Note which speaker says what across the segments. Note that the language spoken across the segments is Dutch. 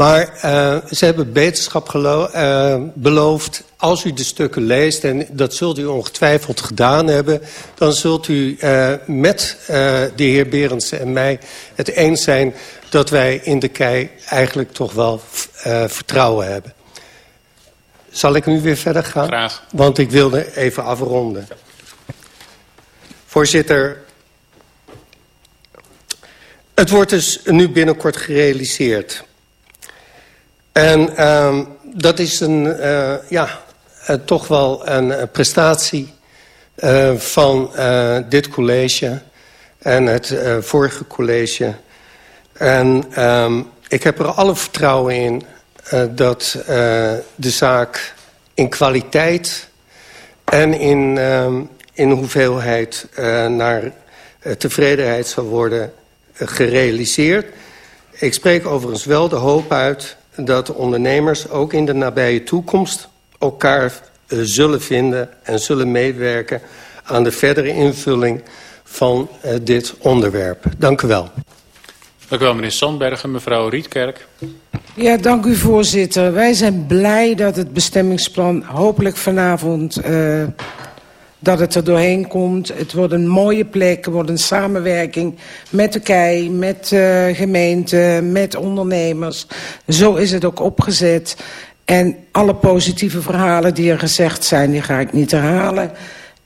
Speaker 1: Maar uh, ze hebben beterschap uh, beloofd. Als u de stukken leest, en dat zult u ongetwijfeld gedaan hebben... dan zult u uh, met de heer Berendsen en mij het eens zijn... dat wij in de kei eigenlijk toch wel vertrouwen hebben. Zal ik nu weer verder gaan?
Speaker 2: Graag.
Speaker 1: Want ik wilde even afronden. Voorzitter, het wordt dus nu binnenkort gerealiseerd. En um, dat is een, uh, ja, uh, toch wel een uh, prestatie van dit college en het vorige college. En um, ik heb er alle vertrouwen in dat de zaak in kwaliteit en in, um, in hoeveelheid naar tevredenheid zal worden gerealiseerd. Ik spreek overigens wel de hoop uit dat de ondernemers ook in de nabije toekomst elkaar uh, zullen vinden en zullen meewerken aan de verdere invulling van uh, dit onderwerp. Dank u wel.
Speaker 2: Dank u wel, meneer Sandbergen. Mevrouw Rietkerk.
Speaker 3: Ja, dank u, voorzitter. Wij zijn blij dat het bestemmingsplan hopelijk vanavond uh, dat het er doorheen komt. Het wordt een mooie plek, het wordt een samenwerking met de KEI, met uh, gemeenten, met ondernemers. Zo is het ook opgezet. En alle positieve verhalen die er gezegd zijn, die ga ik niet herhalen.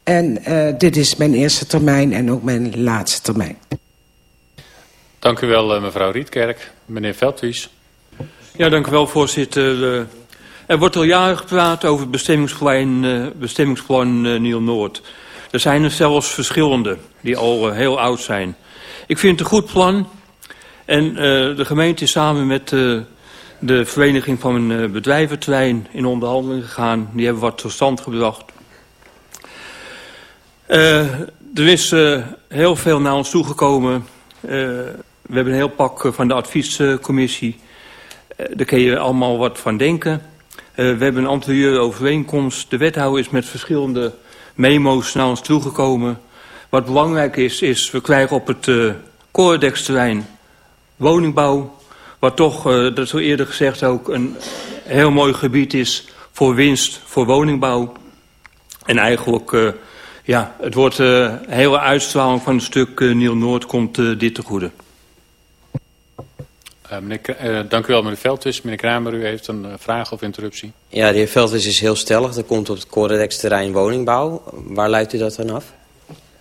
Speaker 3: En uh, dit is mijn eerste termijn en ook mijn laatste termijn.
Speaker 2: Dank u wel, mevrouw Rietkerk. Meneer Veldwies.
Speaker 4: Ja, dank u wel, voorzitter. Er wordt al jaren gepraat over bestemmingsplan, uh, bestemmingsplan uh, Niel-Noord. Er zijn er zelfs verschillende die al uh, heel oud zijn. Ik vind het een goed plan. En de gemeente is samen met de vereniging van een bedrijventerrein in onderhandeling gegaan. Die hebben wat tot stand gebracht. er is heel veel naar ons toegekomen. we hebben een heel pak van de adviescommissie. daar kun je allemaal wat van denken. Uh, we hebben een anterieure overeenkomst. De wethouder is met verschillende memo's naar ons toegekomen. Wat belangrijk is, is we krijgen op het uh, woningbouw. Wat toch, uh, dat al eerder gezegd ook, een heel mooi gebied is voor winst, voor woningbouw. En eigenlijk, uh, ja, het wordt een hele uitstraling van het stuk Niel-Noord komt dit te goede.
Speaker 2: Uh, meneer, uh, dank u wel, meneer Veldwis. Meneer Kramer, u heeft een uh, vraag of interruptie.
Speaker 5: Ja, de heer Veldwis is heel stellig. Er komt op het Corredex-terrein woningbouw. Waar leidt u dat dan af?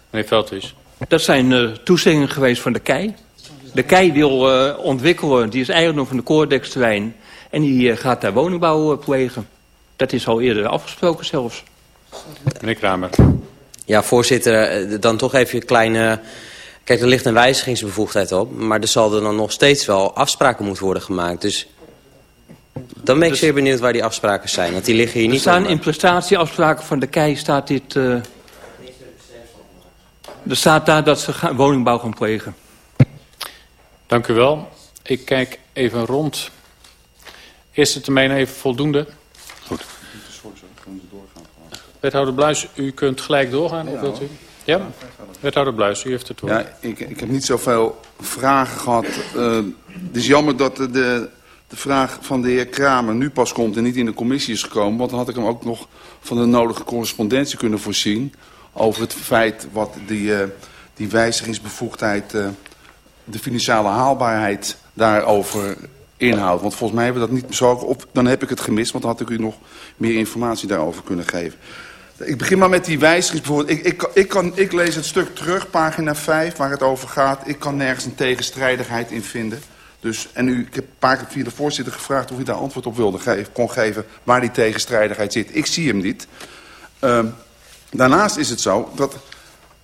Speaker 2: Meneer Veldwis.
Speaker 4: Dat zijn toezeggingen geweest van de KEI. De KEI wil ontwikkelen, die is eigendom van de Corredex-terrein. En die gaat daar woningbouw plegen. Dat is al eerder afgesproken zelfs.
Speaker 2: Meneer Kramer.
Speaker 5: Ja, voorzitter, dan toch even een kleine... Kijk, er ligt een wijzigingsbevoegdheid op, maar er zal er dan nog steeds wel afspraken moeten worden gemaakt. Dus dan ben ik dus, zeer benieuwd waar die afspraken zijn, want die liggen hier niet...
Speaker 4: Er staan in prestatieafspraken van de KEI staat dit... Uh, er staat daar dat ze gaan, woningbouw gaan plegen.
Speaker 2: Dank u wel. Ik kijk even rond. Eerste termijn even voldoende. Goed. Wethouder Bluis, u kunt gelijk doorgaan, of wilt u? Ja? Wethouder Bluis, u heeft het woord.
Speaker 6: Ja, ik, ik heb niet zoveel vragen gehad. Uh, het is jammer dat de, de vraag van de heer Kramer nu pas komt en niet in de commissie is gekomen. Want dan had ik hem ook nog van de nodige correspondentie kunnen voorzien over het feit wat die, uh, die wijzigingsbevoegdheid, uh, de financiële haalbaarheid daarover inhoudt. Want volgens mij hebben we dat niet zo op. Dan heb ik het gemist, want dan had ik u nog meer informatie daarover kunnen geven. Ik begin maar met die wijzigings. Bijvoorbeeld, ik, ik, ik, kan, ik lees het stuk terug, pagina 5, waar het over gaat. Ik kan nergens een tegenstrijdigheid in vinden. Dus, en u, ik heb een paar keer via de voorzitter gevraagd of u daar antwoord op wilde kon geven waar die tegenstrijdigheid zit. Ik zie hem niet. Uh, daarnaast is het zo dat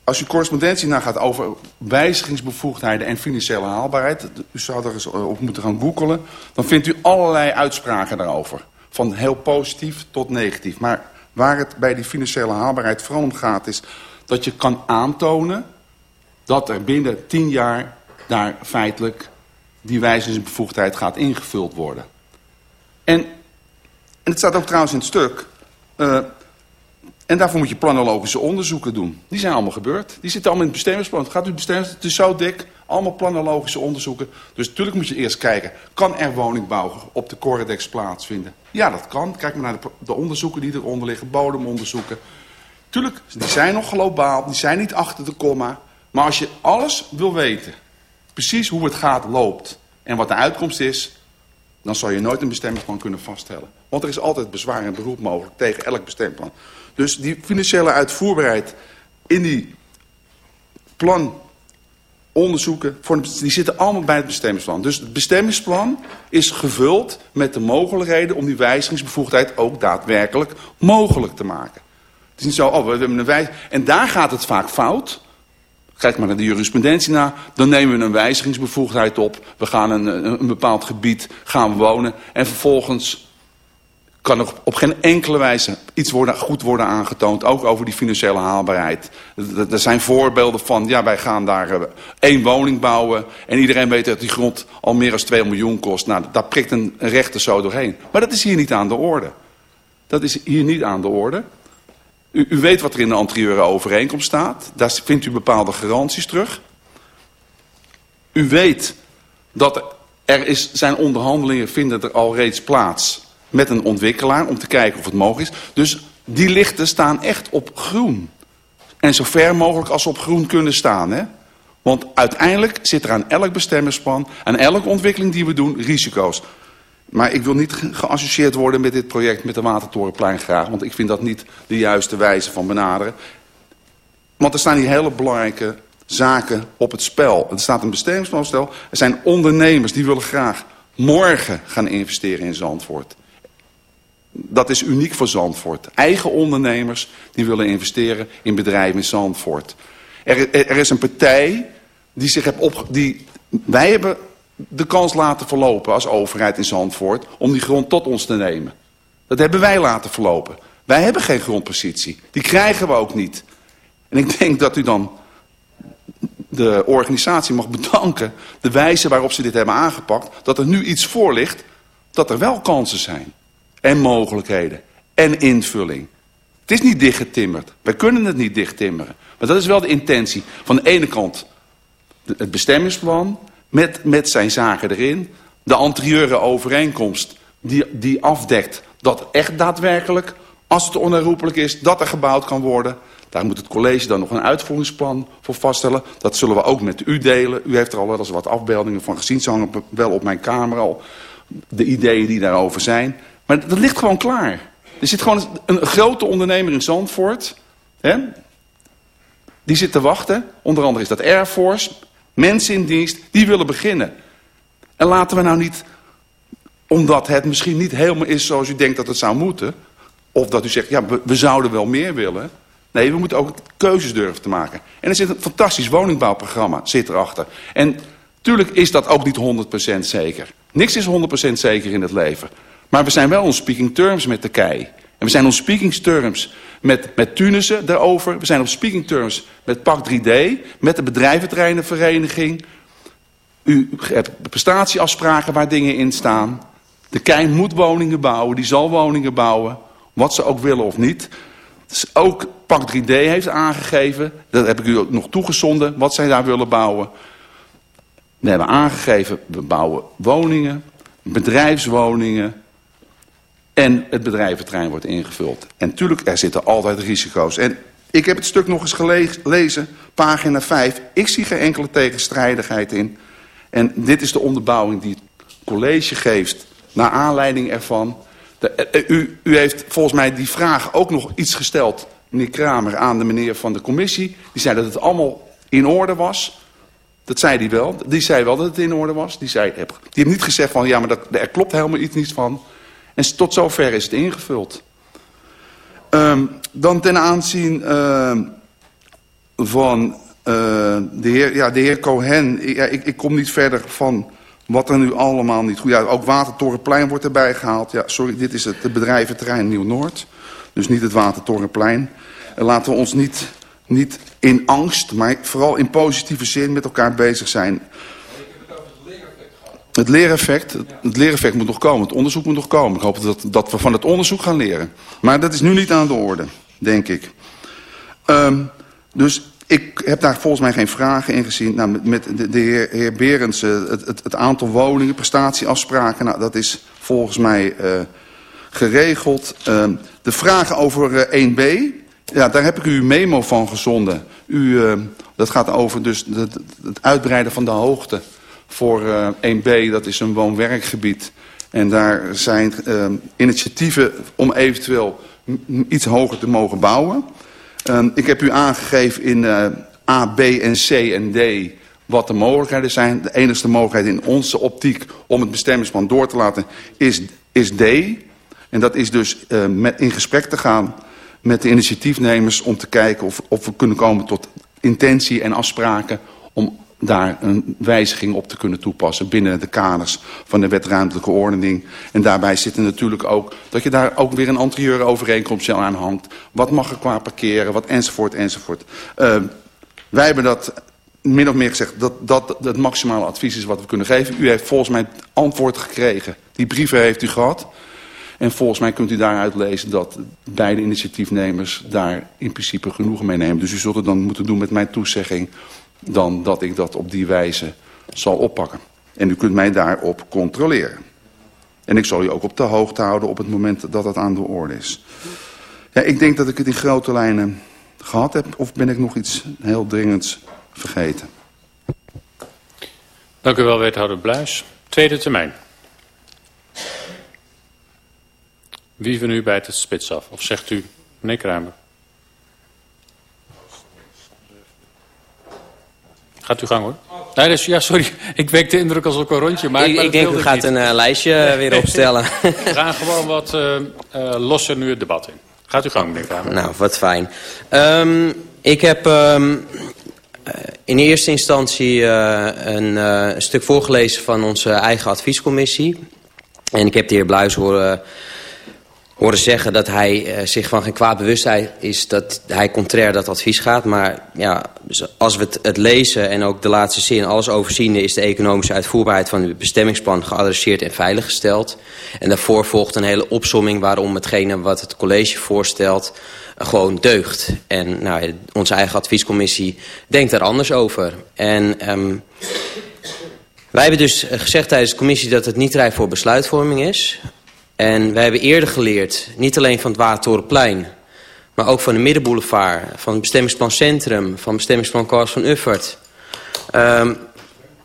Speaker 6: als u correspondentie nagaat over wijzigingsbevoegdheden en financiële haalbaarheid, u zou er eens op moeten gaan googelen, dan vindt u allerlei uitspraken daarover. Van heel positief tot negatief. Maar Waar het bij die financiële haalbaarheid vooral om gaat is dat je kan aantonen dat er binnen tien jaar daar feitelijk die wijzigingsbevoegdheid gaat ingevuld worden. En, en het staat ook trouwens in het stuk, uh, En daarvoor moet je planologische onderzoeken doen. Die zijn allemaal gebeurd. Die zitten allemaal in het bestemmingsplan. Het gaat u bestemmingsplan, het is zo dik. Allemaal planologische onderzoeken. Dus natuurlijk moet je eerst kijken, kan er woningbouw op de Corredex plaatsvinden? Ja, dat kan. Kijk maar naar de, de onderzoeken die eronder liggen, bodemonderzoeken. Tuurlijk, die zijn nog globaal, die zijn niet achter de komma. Maar als je alles wil weten, precies hoe het gaat, loopt en wat de uitkomst is, dan zal je nooit een bestemmingsplan kunnen vaststellen. Want er is altijd bezwaar en beroep mogelijk tegen elk bestemmingsplan. Dus die financiële uitvoerbaarheid in die planonderzoeken, die zitten allemaal bij het bestemmingsplan. Dus het bestemmingsplan is gevuld met de mogelijkheden om die wijzigingsbevoegdheid ook daadwerkelijk mogelijk te maken. Het is niet zo, oh, we hebben een wijziging. En daar gaat het vaak fout. Kijk maar naar de jurisprudentie na. Dan nemen we een wijzigingsbevoegdheid op. We gaan een, een, een bepaald gebied gaan wonen. En vervolgens kan er op geen enkele wijze iets worden, goed worden aangetoond. Ook over die financiële haalbaarheid. Er zijn voorbeelden van, ja wij gaan daar uh, één woning bouwen. En iedereen weet dat die grond al meer dan 2 miljoen kost. Nou, daar prikt een rechter zo doorheen. Maar dat is hier niet aan de orde. Dat is hier niet aan de orde. U, u weet wat er in de anterieure overeenkomst staat. Daar vindt u bepaalde garanties terug. U weet dat er is, zijn onderhandelingen vinden er al reeds plaats met een ontwikkelaar om te kijken of het mogelijk is. Dus die lichten staan echt op groen. En zo ver mogelijk als ze op groen kunnen staan. Hè? Want uiteindelijk zit er aan elk bestemmingsplan, aan elke ontwikkeling die we doen, risico's. Maar ik wil niet geassocieerd worden met dit project met de Watertorenplein graag. Want ik vind dat niet de juiste wijze van benaderen. Want er staan hier hele belangrijke zaken op het spel. Er staat een bestemmingsplan Er zijn ondernemers die willen graag morgen gaan investeren in Zandvoort. Dat is uniek voor Zandvoort. Eigen ondernemers die willen investeren in bedrijven in Zandvoort. Er, er is een partij die zich heeft op... Die, wij hebben de kans laten verlopen als overheid in Zandvoort... om die grond tot ons te nemen. Dat hebben wij laten verlopen. Wij hebben geen grondpositie. Die krijgen we ook niet. En ik denk dat u dan de organisatie mag bedanken... de wijze waarop ze dit hebben aangepakt... dat er nu iets voor ligt dat er wel kansen zijn. En mogelijkheden. En invulling. Het is niet dichtgetimmerd. Wij kunnen het niet dichttimmeren. Maar dat is wel de intentie. Van de ene kant het bestemmingsplan met, met zijn zaken erin. De anterieure overeenkomst die, die afdekt dat echt daadwerkelijk, als het onherroepelijk is, dat er gebouwd kan worden. Daar moet het college dan nog een uitvoeringsplan voor vaststellen. Dat zullen we ook met u delen. U heeft er al wel eens wat afbeeldingen van gezien. Ze hangen wel op mijn kamer al. De ideeën die daarover zijn. Maar dat ligt gewoon klaar. Er zit gewoon een grote ondernemer in Zandvoort. Hè? Die zit te wachten. Onder andere is dat Air Force. Mensen in dienst. Die willen beginnen. En laten we nou niet, omdat het misschien niet helemaal is zoals u denkt dat het zou moeten. Of dat u zegt, ja, we, zouden wel meer willen. Nee, we moeten ook keuzes durven te maken. En er zit een fantastisch woningbouwprogramma zit erachter. En tuurlijk is dat ook niet 100% zeker. Niks is 100% zeker in het leven. Maar we zijn wel on speaking terms met de kei. En we zijn on speaking terms met, met Tunissen daarover. We zijn op speaking terms met PAK 3D, met de bedrijventerreinenvereniging. U hebt prestatieafspraken waar dingen in staan. De kei moet woningen bouwen, die zal woningen bouwen. Wat ze ook willen of niet. Dus ook PAK 3D heeft aangegeven, dat heb ik u ook nog toegezonden, wat zij daar willen bouwen. We hebben aangegeven, we bouwen woningen, bedrijfswoningen, en het bedrijventrein wordt ingevuld. En natuurlijk, er zitten altijd risico's. En ik heb het stuk nog eens gelezen, pagina 5. Ik zie geen enkele tegenstrijdigheid in. En dit is de onderbouwing die het college geeft naar aanleiding ervan. De, eh, eh, u, u heeft volgens mij die vraag ook nog iets gesteld, meneer Kramer, aan de meneer van de commissie. Die zei dat het allemaal in orde was. Dat zei hij wel. Die zei wel dat het in orde was. Die, zei, die heeft niet gezegd van, ja, maar dat, er klopt helemaal iets niet van. En tot zover is het ingevuld. Um, dan ten aanzien uh, van uh, de, heer, ja, de heer Cohen. Ja, ik, ik kom niet verder van wat er nu allemaal niet goed... Ja, ook Watertorenplein wordt erbij gehaald. Ja, sorry, dit is het bedrijventerrein Nieuw-Noord. Dus niet het Watertorenplein. En laten we ons niet, niet in angst, maar vooral in positieve zin met elkaar bezig zijn. Het leereffect, het leereffect moet nog komen. Het onderzoek moet nog komen. Ik hoop dat, dat we van het onderzoek gaan leren. Maar dat is nu niet aan de orde. denk ik. Um, dus ik heb daar volgens mij geen vragen in gezien. Nou, met, de, heer, heer Berends, het, het, aantal woningen, prestatieafspraken, nou, dat is volgens mij uh, geregeld. Uh, de vragen over uh, 1b, ja, daar heb ik u memo van gezonden. U, dat gaat over dus het uitbreiden van de hoogte voor 1b, dat is een woon-werkgebied. En daar zijn initiatieven om eventueel iets hoger te mogen bouwen. Um, ik heb u aangegeven in uh, A, B en C en D wat de mogelijkheden zijn. De enige mogelijkheid in onze optiek om het bestemmingsplan door te laten is, is D. En dat is dus met, in gesprek te gaan met de initiatiefnemers om te kijken of, of we kunnen komen tot intentie en afspraken om daar een wijziging op te kunnen toepassen binnen de kaders van de wetruimtelijke ordening. En daarbij zit er natuurlijk ook dat je daar ook weer een anterieure overeenkomst aan hangt. Wat mag er qua parkeren, wat enzovoort enzovoort. Uh, wij hebben dat min of meer gezegd dat dat het maximale advies is wat we kunnen geven. U heeft volgens mij antwoord gekregen. Die brieven heeft u gehad. En volgens mij kunt u daaruit lezen dat beide initiatiefnemers daar in principe genoegen mee nemen. Dus u zult het dan moeten doen met mijn toezegging dan dat ik dat op die wijze zal oppakken. En u kunt mij daarop controleren. En ik zal u ook op de hoogte houden op het moment dat dat aan de orde is. Ja, ik denk dat ik het in grote lijnen gehad heb. Of ben ik nog iets heel dringends vergeten?
Speaker 2: Dank u wel, wethouder Bluis. Tweede termijn. Wie van u bijt het spits af? Of zegt u, meneer Kramer? Gaat u gang hoor. Nee, dus, ja, sorry. Ik wek de indruk als ik een rondje maak.
Speaker 5: Ik, ik denk, u gaat een uh, lijstje weer opstellen.
Speaker 2: We gaan gewoon wat uh, uh, losser nu het debat in. Gaat u gang, meneer Kramer.
Speaker 5: Nou, wat fijn. Um, ik heb um, in eerste instantie een, een, stuk voorgelezen van onze eigen adviescommissie. En ik heb de heer Bluis horen horen zeggen dat hij uh, zich van geen kwaad bewustheid is dat hij contrair dat advies gaat. Maar ja, als we het, het, lezen en ook de laatste zin, alles overziende... is de economische uitvoerbaarheid van het bestemmingsplan geadresseerd en veiliggesteld. En daarvoor volgt een hele opsomming waarom hetgene wat het college voorstelt uh, gewoon deugt. En nou, onze eigen adviescommissie denkt daar anders over. En... Um, wij hebben dus gezegd tijdens de commissie dat het niet rijp voor besluitvorming is. En wij hebben eerder geleerd, niet alleen van het Watertorenplein... maar ook van de Middenboulevard, van het bestemmingsplan Centrum... van bestemmingsplan Kars van Uffert... Um,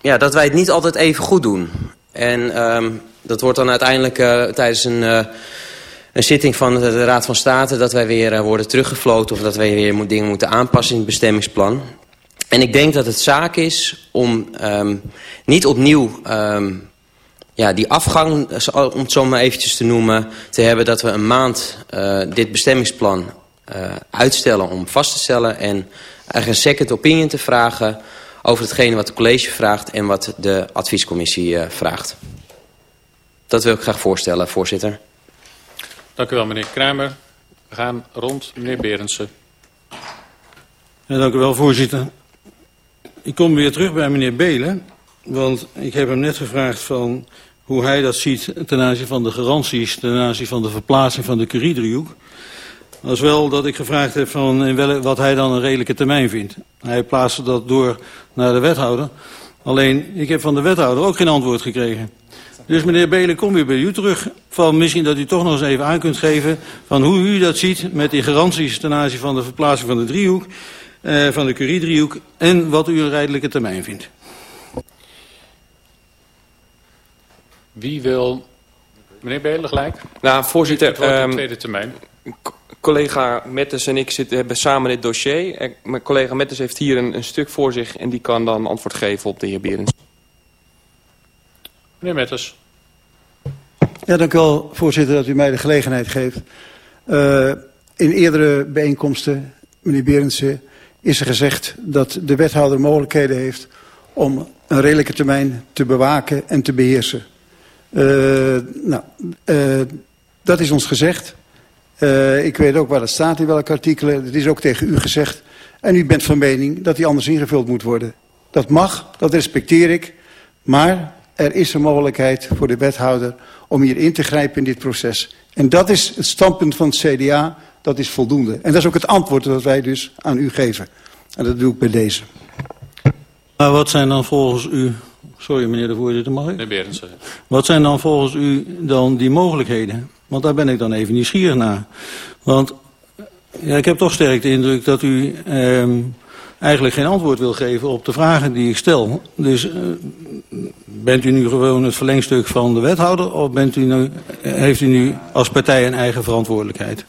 Speaker 5: ja, dat wij het niet altijd even goed doen. En um, dat wordt dan uiteindelijk uh, tijdens een, uh, een zitting van de Raad van State... dat wij weer uh, worden teruggefloten of dat wij weer dingen moeten aanpassen in het bestemmingsplan. En ik denk dat het zaak is om um, niet opnieuw ja, die afgang, om het zo maar eventjes te noemen, te hebben dat we een maand uh, dit bestemmingsplan uh, uitstellen om vast te stellen en eigenlijk een second opinion te vragen over hetgene wat het college vraagt en wat de adviescommissie uh, vraagt. Dat wil ik graag voorstellen, voorzitter.
Speaker 2: Dank u wel, meneer Kramer. We gaan rond, meneer Berendsen.
Speaker 7: Ja, dank u wel, voorzitter. Ik kom weer terug bij meneer Belen. Want ik heb hem net gevraagd van hoe hij dat ziet ten aanzien van de garanties, ten aanzien van de verplaatsing van de Curie-driehoek. Als wel dat ik gevraagd heb van in welke, wat hij dan een redelijke termijn vindt. Hij plaatste dat door naar de wethouder. Alleen, ik heb van de wethouder ook geen antwoord gekregen. Dus meneer Belen, kom weer bij u terug. Van misschien dat u toch nog eens even aan kunt geven van hoe u dat ziet met die garanties ten aanzien van de verplaatsing van de driehoek, eh, van de Curie-driehoek en wat u een redelijke termijn vindt.
Speaker 2: Wie wil... Meneer Belen gelijk?
Speaker 8: Nou, voorzitter...
Speaker 2: Het um, tweede termijn.
Speaker 8: Collega Mettes en ik zitten, hebben samen dit dossier. Mijn collega Mettes heeft hier een, een, stuk voor zich... en die kan dan antwoord geven op de heer Berends.
Speaker 2: Meneer Mettes.
Speaker 9: Ja, dank u wel, voorzitter, dat u mij de gelegenheid geeft. Uh, in eerdere bijeenkomsten, meneer Berendsen, is er gezegd dat de wethouder mogelijkheden heeft om een redelijke termijn te bewaken en te beheersen. Uh, nou, uh, dat is ons gezegd. Uh, ik weet ook waar dat staat in welke artikelen. Het is ook tegen u gezegd. En u bent van mening dat die anders ingevuld moet worden. Dat mag, dat respecteer ik. Maar er is een mogelijkheid voor de wethouder om hier in te grijpen in dit proces. En dat is het standpunt van het CDA dat is voldoende. En dat is ook het antwoord dat wij dus aan u geven. En dat doe ik bij deze.
Speaker 7: Maar wat zijn dan volgens u... Sorry meneer de voorzitter, mag ik?
Speaker 2: Meneer Berendsen.
Speaker 7: Wat zijn dan volgens u dan die mogelijkheden? Want daar ben ik dan even nieuwsgierig naar. Want ja, ik heb toch sterk de indruk dat u ehm, eigenlijk geen antwoord wil geven op de vragen die ik stel. Dus uh, bent u nu gewoon het verlengstuk van de wethouder... of bent u nu, heeft u nu als partij een eigen verantwoordelijkheid?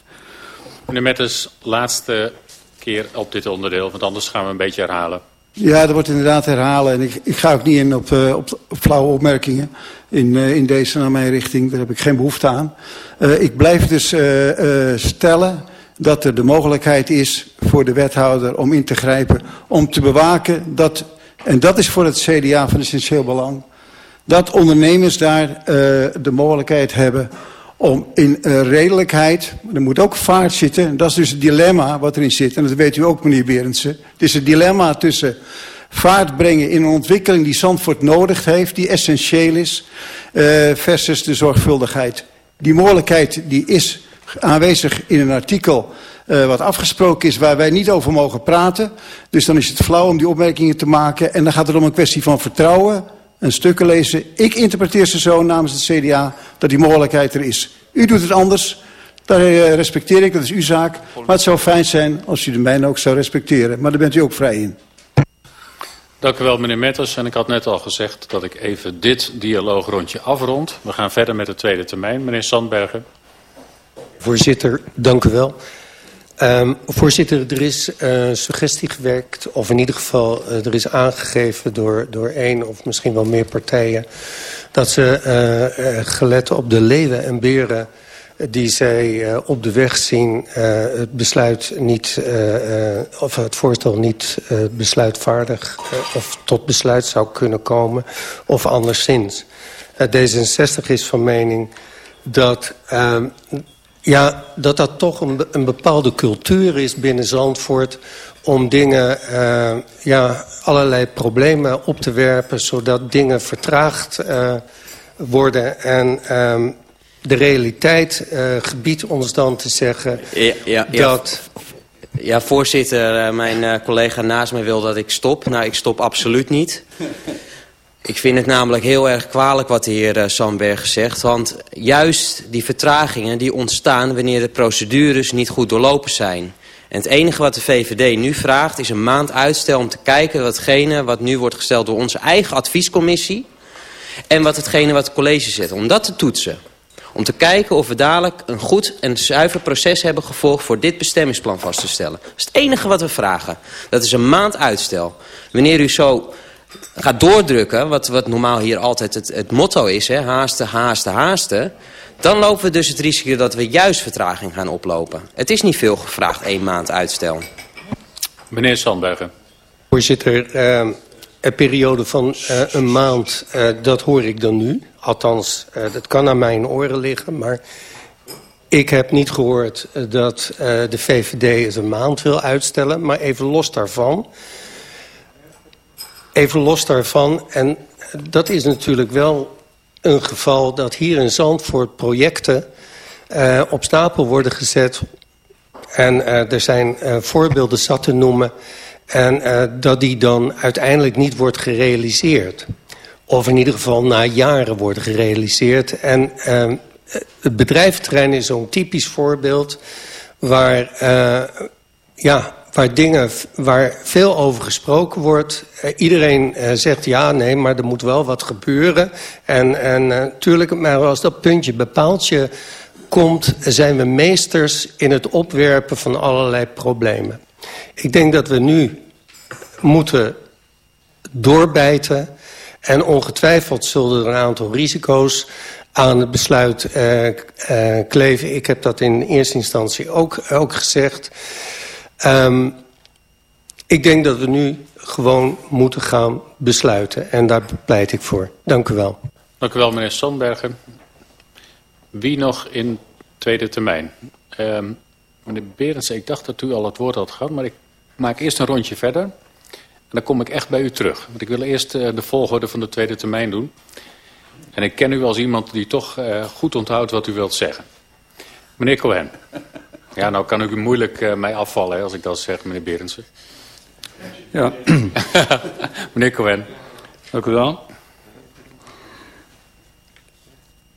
Speaker 2: Meneer Metters, laatste keer op dit onderdeel, want anders gaan we een beetje herhalen.
Speaker 9: Ja, dat wordt inderdaad herhalen. En ik, ik ga ook niet in op, uh, op, flauwe opmerkingen in, uh, in deze naar mijn richting. Daar heb ik geen behoefte aan. Uh, ik blijf dus stellen dat er de mogelijkheid is voor de wethouder om in te grijpen. Om te bewaken dat, en dat is voor het CDA van essentieel belang, dat ondernemers daar de mogelijkheid hebben om in uh, redelijkheid, er moet ook vaart zitten. En dat is dus het dilemma wat erin zit. En dat weet u ook, meneer Berendsen. Het is het dilemma tussen vaart brengen in een ontwikkeling die Zandvoort nodig heeft, die essentieel is, uh, versus de zorgvuldigheid. Die mogelijkheid die is aanwezig in een artikel uh, wat afgesproken is waar wij niet over mogen praten. Dus dan is het flauw om die opmerkingen te maken. En dan gaat het om een kwestie van vertrouwen en stukken lezen. Ik interpreteer ze zo namens het CDA dat die mogelijkheid er is. U doet het anders. Daar uh, respecteer ik, dat is uw zaak. Maar het zou fijn zijn als u de mijne ook zou respecteren. Maar daar bent u ook vrij in.
Speaker 2: Dank u wel, meneer Metters. En ik had net al gezegd dat ik even dit dialoogrondje afrond. We gaan verder met de tweede termijn. Meneer Sandbergen.
Speaker 1: Voorzitter, dank u wel. Um, voorzitter, er is uh, suggestie gewerkt, of in ieder geval uh, er is aangegeven door, door één of misschien wel meer partijen... dat ze uh, gelet op de leeuwen en beren die zij op de weg zien... het besluit niet, of het voorstel niet besluitvaardig of tot besluit zou kunnen komen... of anderszins. D66 is van mening dat ehm, ja, dat dat toch een, een bepaalde cultuur is binnen Zandvoort... om dingen, uh, ja, allerlei problemen op te werpen... zodat dingen vertraagd uh, worden. En um, de realiteit uh, gebiedt ons dan te zeggen
Speaker 5: ja, ja,
Speaker 1: dat...
Speaker 5: Ja, voorzitter, mijn collega naast mij wil dat ik stop. Nou, ik stop absoluut niet. Ik vind het namelijk heel erg kwalijk wat de heer uh, Sandberg zegt. Want juist die vertragingen die ontstaan wanneer de procedures niet goed doorlopen zijn. En het enige wat de VVD nu vraagt is een maand uitstel om te kijken watgene wat nu wordt gesteld door onze eigen adviescommissie. En wat hetgene wat het college zet. Om dat te toetsen. Om te kijken of we dadelijk een goed en zuiver proces hebben gevolgd voor dit bestemmingsplan vast te stellen. Dat is het enige wat we vragen. Dat is een maand uitstel. Wanneer u zo gaat doordrukken, wat, wat normaal hier altijd het, het motto is, hè, haasten, haasten, haasten, dan lopen we dus het risico dat we juist vertraging gaan oplopen. Het is niet veel gevraagd, één maand uitstel.
Speaker 2: Meneer Sandbergen.
Speaker 1: Voorzitter, uh, een periode van uh, een maand, uh, dat hoor ik dan nu. Althans, uh, dat kan aan mijn oren liggen, maar ik heb niet gehoord dat de VVD het een maand wil uitstellen. Maar even los daarvan... Even los daarvan, en dat is natuurlijk wel een geval... dat hier in Zandvoort projecten uh, op stapel worden gezet... en uh, er zijn uh, voorbeelden zat te noemen... en dat die dan uiteindelijk niet wordt gerealiseerd. Of in ieder geval na jaren wordt gerealiseerd. En het bedrijventerrein is zo'n typisch voorbeeld... waar ja, waar dingen waar veel over gesproken wordt. Uh, iedereen uh, zegt ja, nee, maar er moet wel wat gebeuren. En, en natuurlijk, uh, maar als dat puntje bepaaltje komt... zijn we meesters in het opwerpen van allerlei problemen. Ik denk dat we nu moeten doorbijten... en ongetwijfeld zullen er een aantal risico's aan het besluit kleven. Ik heb dat in eerste instantie ook, ook gezegd... Um, ik denk dat we nu gewoon moeten gaan besluiten. En daar pleit ik voor. Dank u wel.
Speaker 2: Dank u wel, meneer Sandbergen. Wie nog in tweede termijn? Um, meneer Berends, ik dacht dat u al het woord had gehad, maar ik maak eerst een rondje verder. En dan kom ik echt bij u terug. Want ik wil eerst uh, de volgorde van de tweede termijn doen. En ik ken u als iemand die toch uh, goed onthoudt wat u wilt zeggen. Meneer Cohen. Ja, nou kan u moeilijk uh, mij afvallen hè, als ik dat zeg, meneer Berendsen.
Speaker 10: Ja.
Speaker 2: meneer Cohen.
Speaker 10: Dank u wel.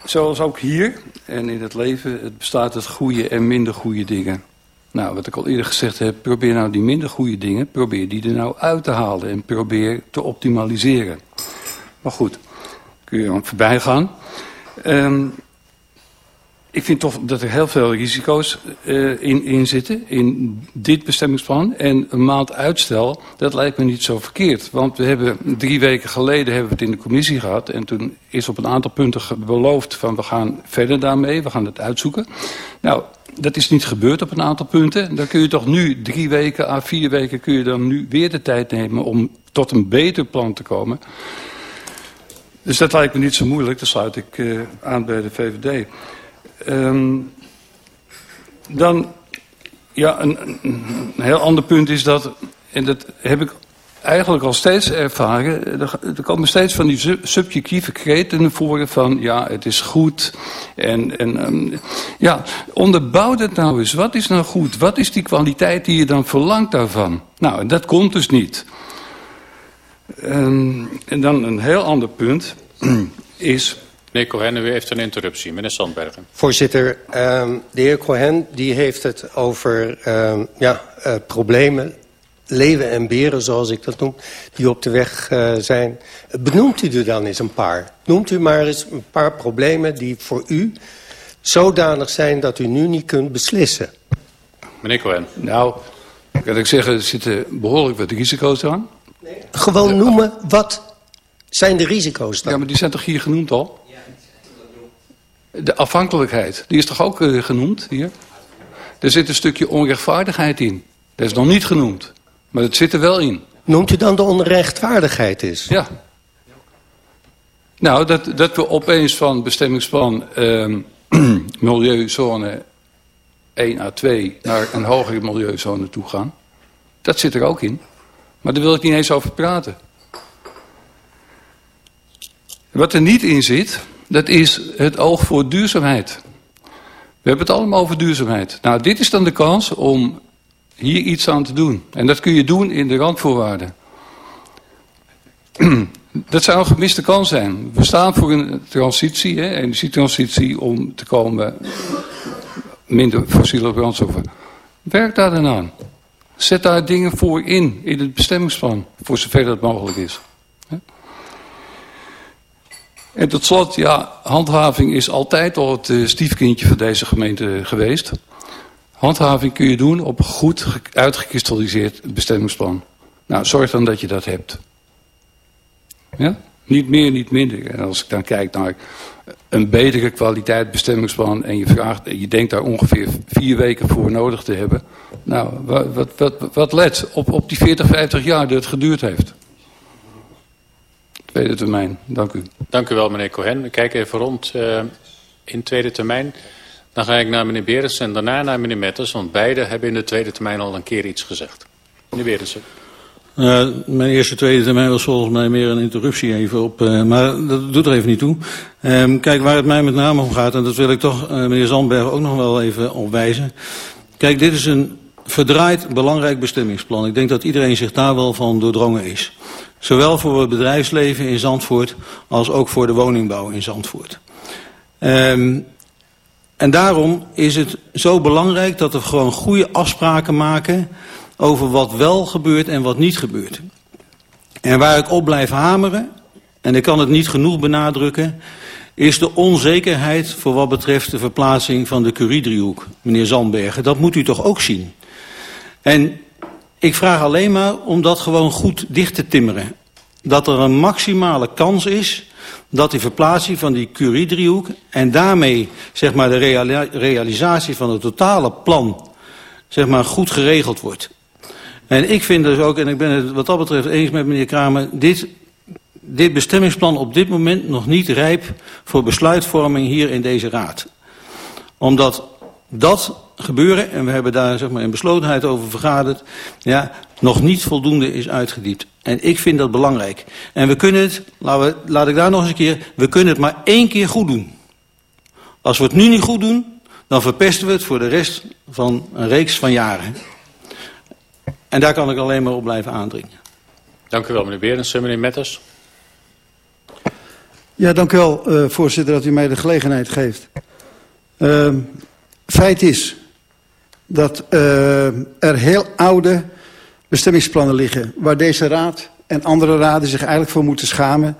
Speaker 10: Zoals ook hier en in het leven, het bestaat uit goede en minder goede dingen. Nou, wat ik al eerder gezegd heb, probeer nou die minder goede dingen, probeer die er nou uit te halen en probeer te optimaliseren. Maar goed, kun je aan voorbij gaan. Um, ik vind toch dat er heel veel risico's uh, in, in zitten in dit bestemmingsplan. En een maand uitstel, dat lijkt me niet zo verkeerd. Want we hebben drie weken geleden hebben we het in de commissie gehad. En toen is op een aantal punten beloofd van we gaan verder daarmee, we gaan het uitzoeken. Nou, dat is niet gebeurd op een aantal punten. Dan kun je toch nu drie weken à vier weken kun je dan nu weer de tijd nemen om tot een beter plan te komen. Dus dat lijkt me niet zo moeilijk, dat sluit ik uh, aan bij de VVD. Um, dan, ja, een, een, heel ander punt is dat, en dat heb ik eigenlijk al steeds ervaren, er, er komen steeds van die subjectieve kreten naar voren van, ja, het is goed. En, en um, ja, onderbouw het nou eens. Wat is nou goed? Wat is die kwaliteit die je dan verlangt daarvan? Nou, en dat komt dus niet. Um, en dan een heel ander punt is
Speaker 2: Meneer Cohen, u heeft een interruptie. Meneer Sandbergen.
Speaker 1: Voorzitter, um, de heer Cohen die heeft het over um, ja, uh, problemen, leven en beren zoals ik dat noem, die op de weg uh, zijn. Benoemt u er dan eens een paar? Noemt u maar eens een paar problemen die voor u zodanig zijn dat u nu niet kunt beslissen.
Speaker 2: Meneer Cohen.
Speaker 10: Nou, kan ik zeggen, er zitten behoorlijk wat risico's aan.
Speaker 1: Nee. Gewoon noemen, wat zijn de risico's dan?
Speaker 10: Ja, maar die zijn toch hier genoemd al? De afhankelijkheid, die is toch ook uh, genoemd hier? Er zit een stukje onrechtvaardigheid in. Dat is nog niet genoemd, maar het zit er wel in.
Speaker 1: Noemt u dan de onrechtvaardigheid is?
Speaker 10: Ja. Nou, dat, dat we opeens van bestemmingsplan uh, milieuzone 1 à 2 naar een hogere milieuzone toe gaan. Dat zit er ook in. Maar daar wil ik niet eens over praten. Wat er niet in zit, dat is het oog voor duurzaamheid. We hebben het allemaal over duurzaamheid. Nou, dit is dan de kans om hier iets aan te doen. En dat kun je doen in de randvoorwaarden. Dat zou een gemiste kans zijn. We staan voor een transitie, hè, energietransitie, om te komen minder fossiele brandstoffen. Werk daar dan aan. Zet daar dingen voor in, in het bestemmingsplan, voor zover dat mogelijk is. En tot slot, ja, handhaving is altijd al het uh, stiefkindje van deze gemeente geweest. Handhaving kun je doen op goed uitgekristalliseerd bestemmingsplan. Nou, zorg dan dat je dat hebt. Ja? Niet meer, niet minder. En als ik dan kijk naar een betere kwaliteit bestemmingsplan... en je, vraagt, je denkt daar ongeveer vier weken voor nodig te hebben... nou, wat, wat, wat, wat let op, op die 40, 50 jaar dat het geduurd heeft tweede termijn. Dank u.
Speaker 2: Dank u wel, meneer Cohen. We kijken even rond uh, in tweede termijn. Dan ga ik naar meneer Berendsen en daarna naar meneer Metters, want beide hebben in de tweede termijn al een keer iets gezegd. Meneer Berendsen.
Speaker 7: Uh, mijn eerste tweede termijn was volgens mij meer een interruptie even op, uh, maar dat doet er even niet toe. Um, kijk, waar het mij met name om gaat, en dat wil ik toch uh, meneer Zandberg ook nog wel even opwijzen. Kijk, dit is een verdraaid belangrijk bestemmingsplan. Ik denk dat iedereen zich daar wel van doordrongen is. Zowel voor het bedrijfsleven in Zandvoort als ook voor de woningbouw in Zandvoort. Um, en daarom is het zo belangrijk dat we gewoon goede afspraken maken over wat wel gebeurt en wat niet gebeurt. En waar ik op blijf hameren, en ik kan het niet genoeg benadrukken, is de onzekerheid voor wat betreft de verplaatsing van de Curie-driehoek, meneer Zandbergen. Dat moet u toch ook zien. En ik vraag alleen maar om dat gewoon goed dicht te timmeren. Dat er een maximale kans is dat die verplaatsing van die Curie-driehoek... en daarmee zeg maar, de realisatie van het totale plan zeg maar, goed geregeld wordt. En ik vind dus ook, en ik ben het wat dat betreft eens met meneer Kramer... dit, dit bestemmingsplan op dit moment nog niet rijp voor besluitvorming hier in deze raad. Omdat dat gebeuren, en we hebben daar zeg maar, in beslotenheid over vergaderd, ja, nog niet voldoende is uitgediept. En ik vind dat belangrijk. En we kunnen het, laat, we, laat ik daar nog eens een keer, we kunnen het maar één keer goed doen. Als we het nu niet goed doen, dan verpesten we het voor de rest van een reeks van jaren. En daar kan ik alleen maar op blijven aandringen.
Speaker 2: Dank u wel, meneer Berends. Meneer Metters.
Speaker 9: Ja, dank u wel, uh, voorzitter, dat u mij de gelegenheid geeft. Uh, feit is dat uh, er heel oude bestemmingsplannen liggen... waar deze raad en andere raden zich eigenlijk voor moeten schamen...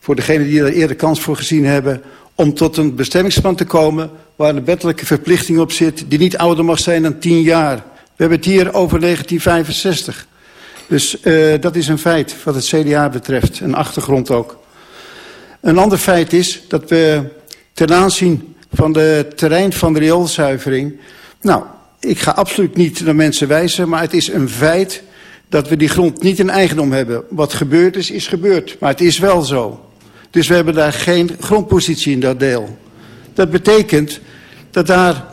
Speaker 9: voor degenen die er eerder kans voor gezien hebben... om tot een bestemmingsplan te komen waar een wettelijke verplichting op zit... die niet ouder mag zijn dan 10 jaar. We hebben het hier over 1965. Dus uh, dat is een feit wat het CDA betreft, een achtergrond ook. Een ander feit is dat we ten aanzien van de terrein van de rioolzuivering... Nou, ik ga absoluut niet naar mensen wijzen, maar het is een feit dat we die grond niet in eigendom hebben. Wat gebeurd is, is gebeurd. Maar het is wel zo. Dus we hebben daar geen grondpositie in dat deel. Dat betekent dat daar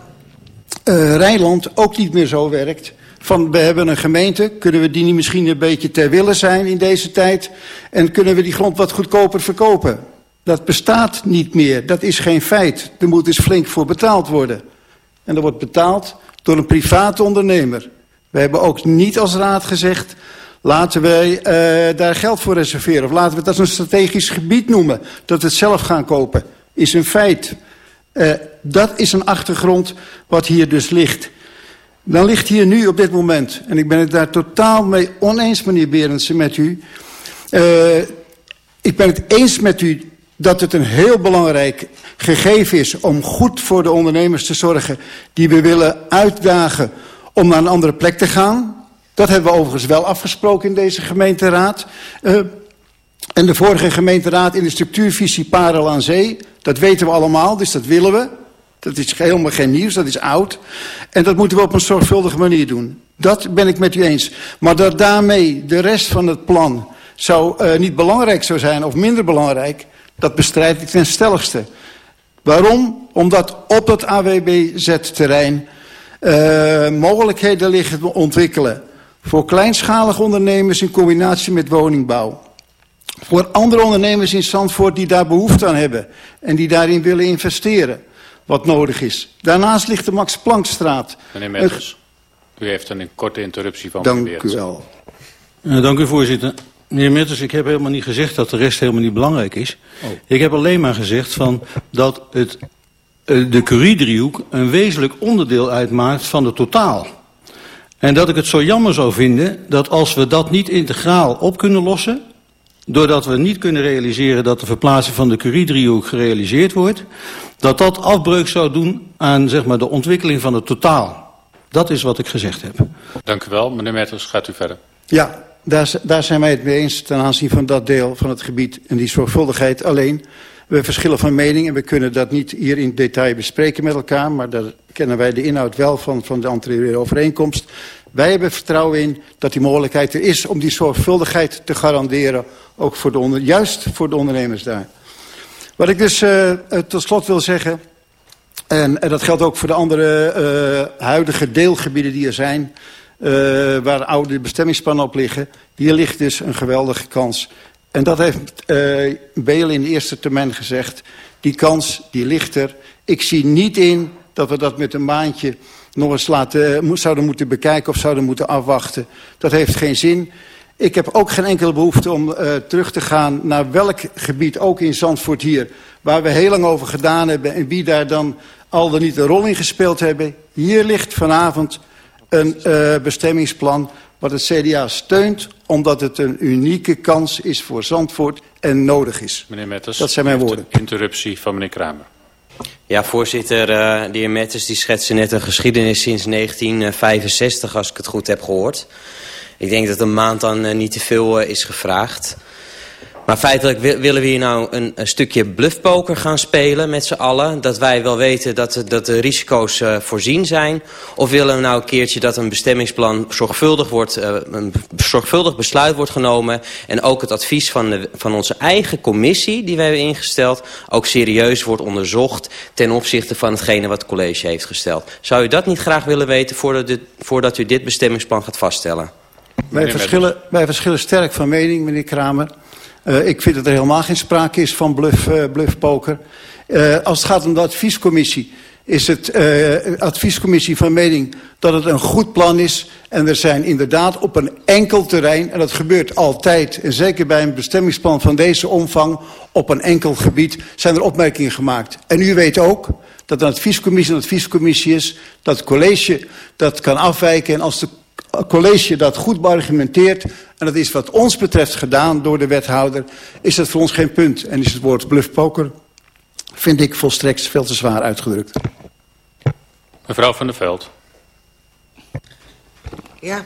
Speaker 9: uh, Rijnland ook niet meer zo werkt. Van we hebben een gemeente, kunnen we die niet misschien een beetje ter wille zijn in deze tijd? En kunnen we die grond wat goedkoper verkopen? Dat bestaat niet meer, dat is geen feit. Er moet dus flink voor betaald worden. En dat wordt betaald door een private ondernemer. We hebben ook niet als raad gezegd... laten wij uh, daar geld voor reserveren. Of laten we het een strategisch gebied noemen. Dat we het zelf gaan kopen. Is een feit. Uh, dat is een achtergrond wat hier dus ligt. Dan ligt hier nu op dit moment... en ik ben het daar totaal mee oneens, meneer Berendsen, met u... Uh, ik ben het eens met u dat het een heel belangrijk gegeven is... om goed voor de ondernemers te zorgen... die we willen uitdagen om naar een andere plek te gaan. Dat hebben we overigens wel afgesproken in deze gemeenteraad. Uh, en de vorige gemeenteraad in de structuurvisie Parel aan Zee. Dat weten we allemaal, dus dat willen we. Dat is helemaal geen nieuws, dat is oud. En dat moeten we op een zorgvuldige manier doen. Dat ben ik met u eens. Maar dat daarmee de rest van het plan zou, uh, niet belangrijk zou zijn of minder belangrijk... dat bestrijd ik ten stelligste. Waarom? Omdat op het AWBZ-terrein uh, mogelijkheden liggen te ontwikkelen voor kleinschalige ondernemers in combinatie met woningbouw. Voor andere ondernemers in Zandvoort die daar behoefte aan hebben en die daarin willen investeren, wat nodig is. Daarnaast ligt de Max Planckstraat.
Speaker 2: Meneer Metters, u heeft een korte interruptie van
Speaker 9: Dank u wel.
Speaker 7: Uh, dank u voorzitter. Meneer Metters, ik heb helemaal niet gezegd dat de rest helemaal niet belangrijk is. Oh. Ik heb alleen maar gezegd van dat het uh, de Curie-driehoek een wezenlijk onderdeel uitmaakt van de totaal. En dat ik het zo jammer zou vinden dat als we dat niet integraal op kunnen lossen... doordat we niet kunnen realiseren dat de verplaatsing van de Curie-driehoek gerealiseerd wordt... dat dat afbreuk zou doen aan zeg maar, de ontwikkeling van het totaal. Dat is wat ik gezegd heb.
Speaker 2: Dank u wel. Meneer Mertens, gaat u verder.
Speaker 9: Ja, daar, zijn wij het mee eens ten aanzien van dat deel van het gebied en die zorgvuldigheid alleen... We verschillen van mening en we kunnen dat niet hier in detail bespreken met elkaar. Maar daar kennen wij de inhoud wel van, van de anterieure overeenkomst. Wij hebben vertrouwen in dat die mogelijkheid er is om die zorgvuldigheid te garanderen. Ook voor de juist voor de ondernemers daar. Wat ik dus uh, tot slot wil zeggen... En, dat geldt ook voor de andere uh, huidige deelgebieden die er zijn... Uh, waar oude bestemmingspannen op liggen. Hier ligt dus een geweldige kans en dat heeft uh, Beel in de eerste termijn gezegd. Die kans, die ligt er. Ik zie niet in dat we dat met een maandje nog eens laten, zouden moeten bekijken of zouden moeten afwachten. Dat heeft geen zin. Ik heb ook geen enkele behoefte om uh, terug te gaan naar welk gebied, ook in Zandvoort hier, waar we heel lang over gedaan hebben en wie daar dan al dan niet een rol in gespeeld hebben. Hier ligt vanavond een uh, bestemmingsplan wat het CDA steunt omdat het een unieke kans is voor Zandvoort en nodig is.
Speaker 2: Meneer Metters,
Speaker 9: dat zijn mijn woorden.
Speaker 2: interruptie van meneer Kramer.
Speaker 5: Ja, voorzitter, uh, de heer Metters die schetste net een geschiedenis sinds 1965, als ik het goed heb gehoord. Ik denk dat een maand dan uh, niet te veel uh, is gevraagd. Maar feitelijk willen we hier nou een, een stukje bluffpoker gaan spelen met z'n allen. Dat wij wel weten dat, dat de risico's uh, voorzien zijn. Of willen we nou een keertje dat een bestemmingsplan zorgvuldig, wordt, uh, een zorgvuldig besluit wordt genomen. En ook het advies van, de, van onze eigen commissie die wij hebben ingesteld. Ook serieus wordt onderzocht ten opzichte van hetgene wat het college heeft gesteld. Zou u dat niet graag willen weten voordat, dit, voordat u dit bestemmingsplan gaat vaststellen?
Speaker 9: Wij verschillen, wij verschillen sterk van mening, meneer Kramer. Uh, ik vind dat er helemaal geen sprake is van bluff, uh, bluffpoker. Uh, als het gaat om de adviescommissie... is het adviescommissie van mening dat het een goed plan is. En er zijn inderdaad op een enkel terrein, en dat gebeurt altijd... en zeker bij een bestemmingsplan van deze omvang... op een enkel gebied zijn er opmerkingen gemaakt. En u weet ook dat een adviescommissie een adviescommissie is... dat college dat kan afwijken en als de college dat goed beargumenteert... en dat is wat ons betreft gedaan door de wethouder... is dat voor ons geen punt. En is het woord bluffpoker, vind ik volstrekt veel te zwaar uitgedrukt.
Speaker 2: Mevrouw van der Veld.
Speaker 11: Ja,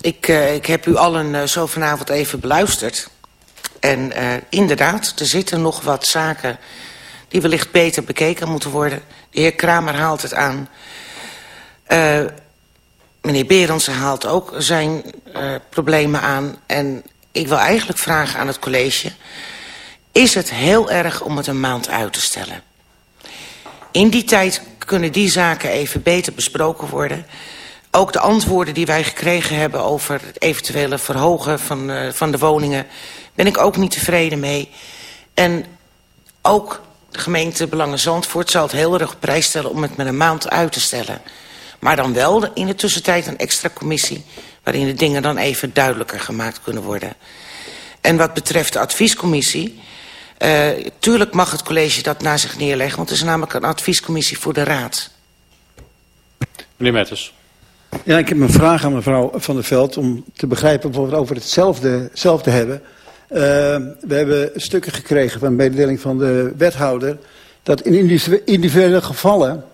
Speaker 11: ik, uh, ik heb u allen uh, zo vanavond even beluisterd. En uh, inderdaad, er zitten nog wat zaken die wellicht beter bekeken moeten worden. De heer Kramer haalt het aan. Meneer Berendsen haalt ook zijn uh, problemen aan. En ik wil eigenlijk vragen aan het college... is het heel erg om het een maand uit te stellen? In die tijd kunnen die zaken even beter besproken worden. Ook de antwoorden die wij gekregen hebben over het eventuele verhogen van, uh, van de woningen... ben ik ook niet tevreden mee. En ook de gemeente Belangen Zandvoort zal het heel erg op prijs stellen om het met een maand uit te stellen. Maar dan wel in de tussentijd een extra commissie waarin de dingen dan even duidelijker gemaakt kunnen worden. En wat betreft de adviescommissie, uh, tuurlijk mag het college dat naar zich neerleggen, want het is namelijk een adviescommissie voor de raad.
Speaker 2: Meneer Metters.
Speaker 9: Ja, ik heb een vraag aan mevrouw Van der Veld om te begrijpen of we het over hetzelfde, hetzelfde hebben. Uh, we hebben stukken gekregen van een mededeling van de wethouder... dat in individuele gevallen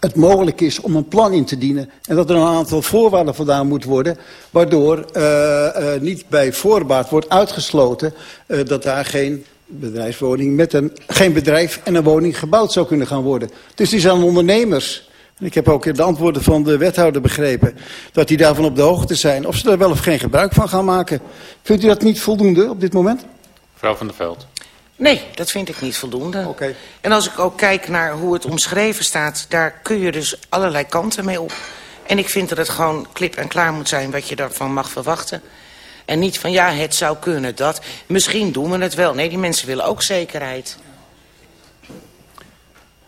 Speaker 9: het mogelijk is om een plan in te dienen... en dat er een aantal voorwaarden voldaan moet worden... waardoor uh, uh, niet bij voorbaat wordt uitgesloten uh, dat daar geen bedrijfswoning... met een, geen bedrijf en een woning gebouwd zou kunnen gaan worden. Dus die zijn ondernemers... Ik heb ook de antwoorden van de wethouder begrepen... dat die daarvan op de hoogte zijn of ze er wel of geen gebruik van gaan maken. Vindt u dat niet voldoende op dit moment?
Speaker 2: Mevrouw van der Veld.
Speaker 11: Nee, dat vind ik niet voldoende.
Speaker 9: Okay.
Speaker 11: En als ik ook kijk naar hoe het omschreven staat... daar kun je dus allerlei kanten mee op. En ik vind dat het gewoon klip en klaar moet zijn wat je daarvan mag verwachten. En niet van ja, het zou kunnen dat. Misschien doen we het wel. Nee, die mensen willen ook zekerheid.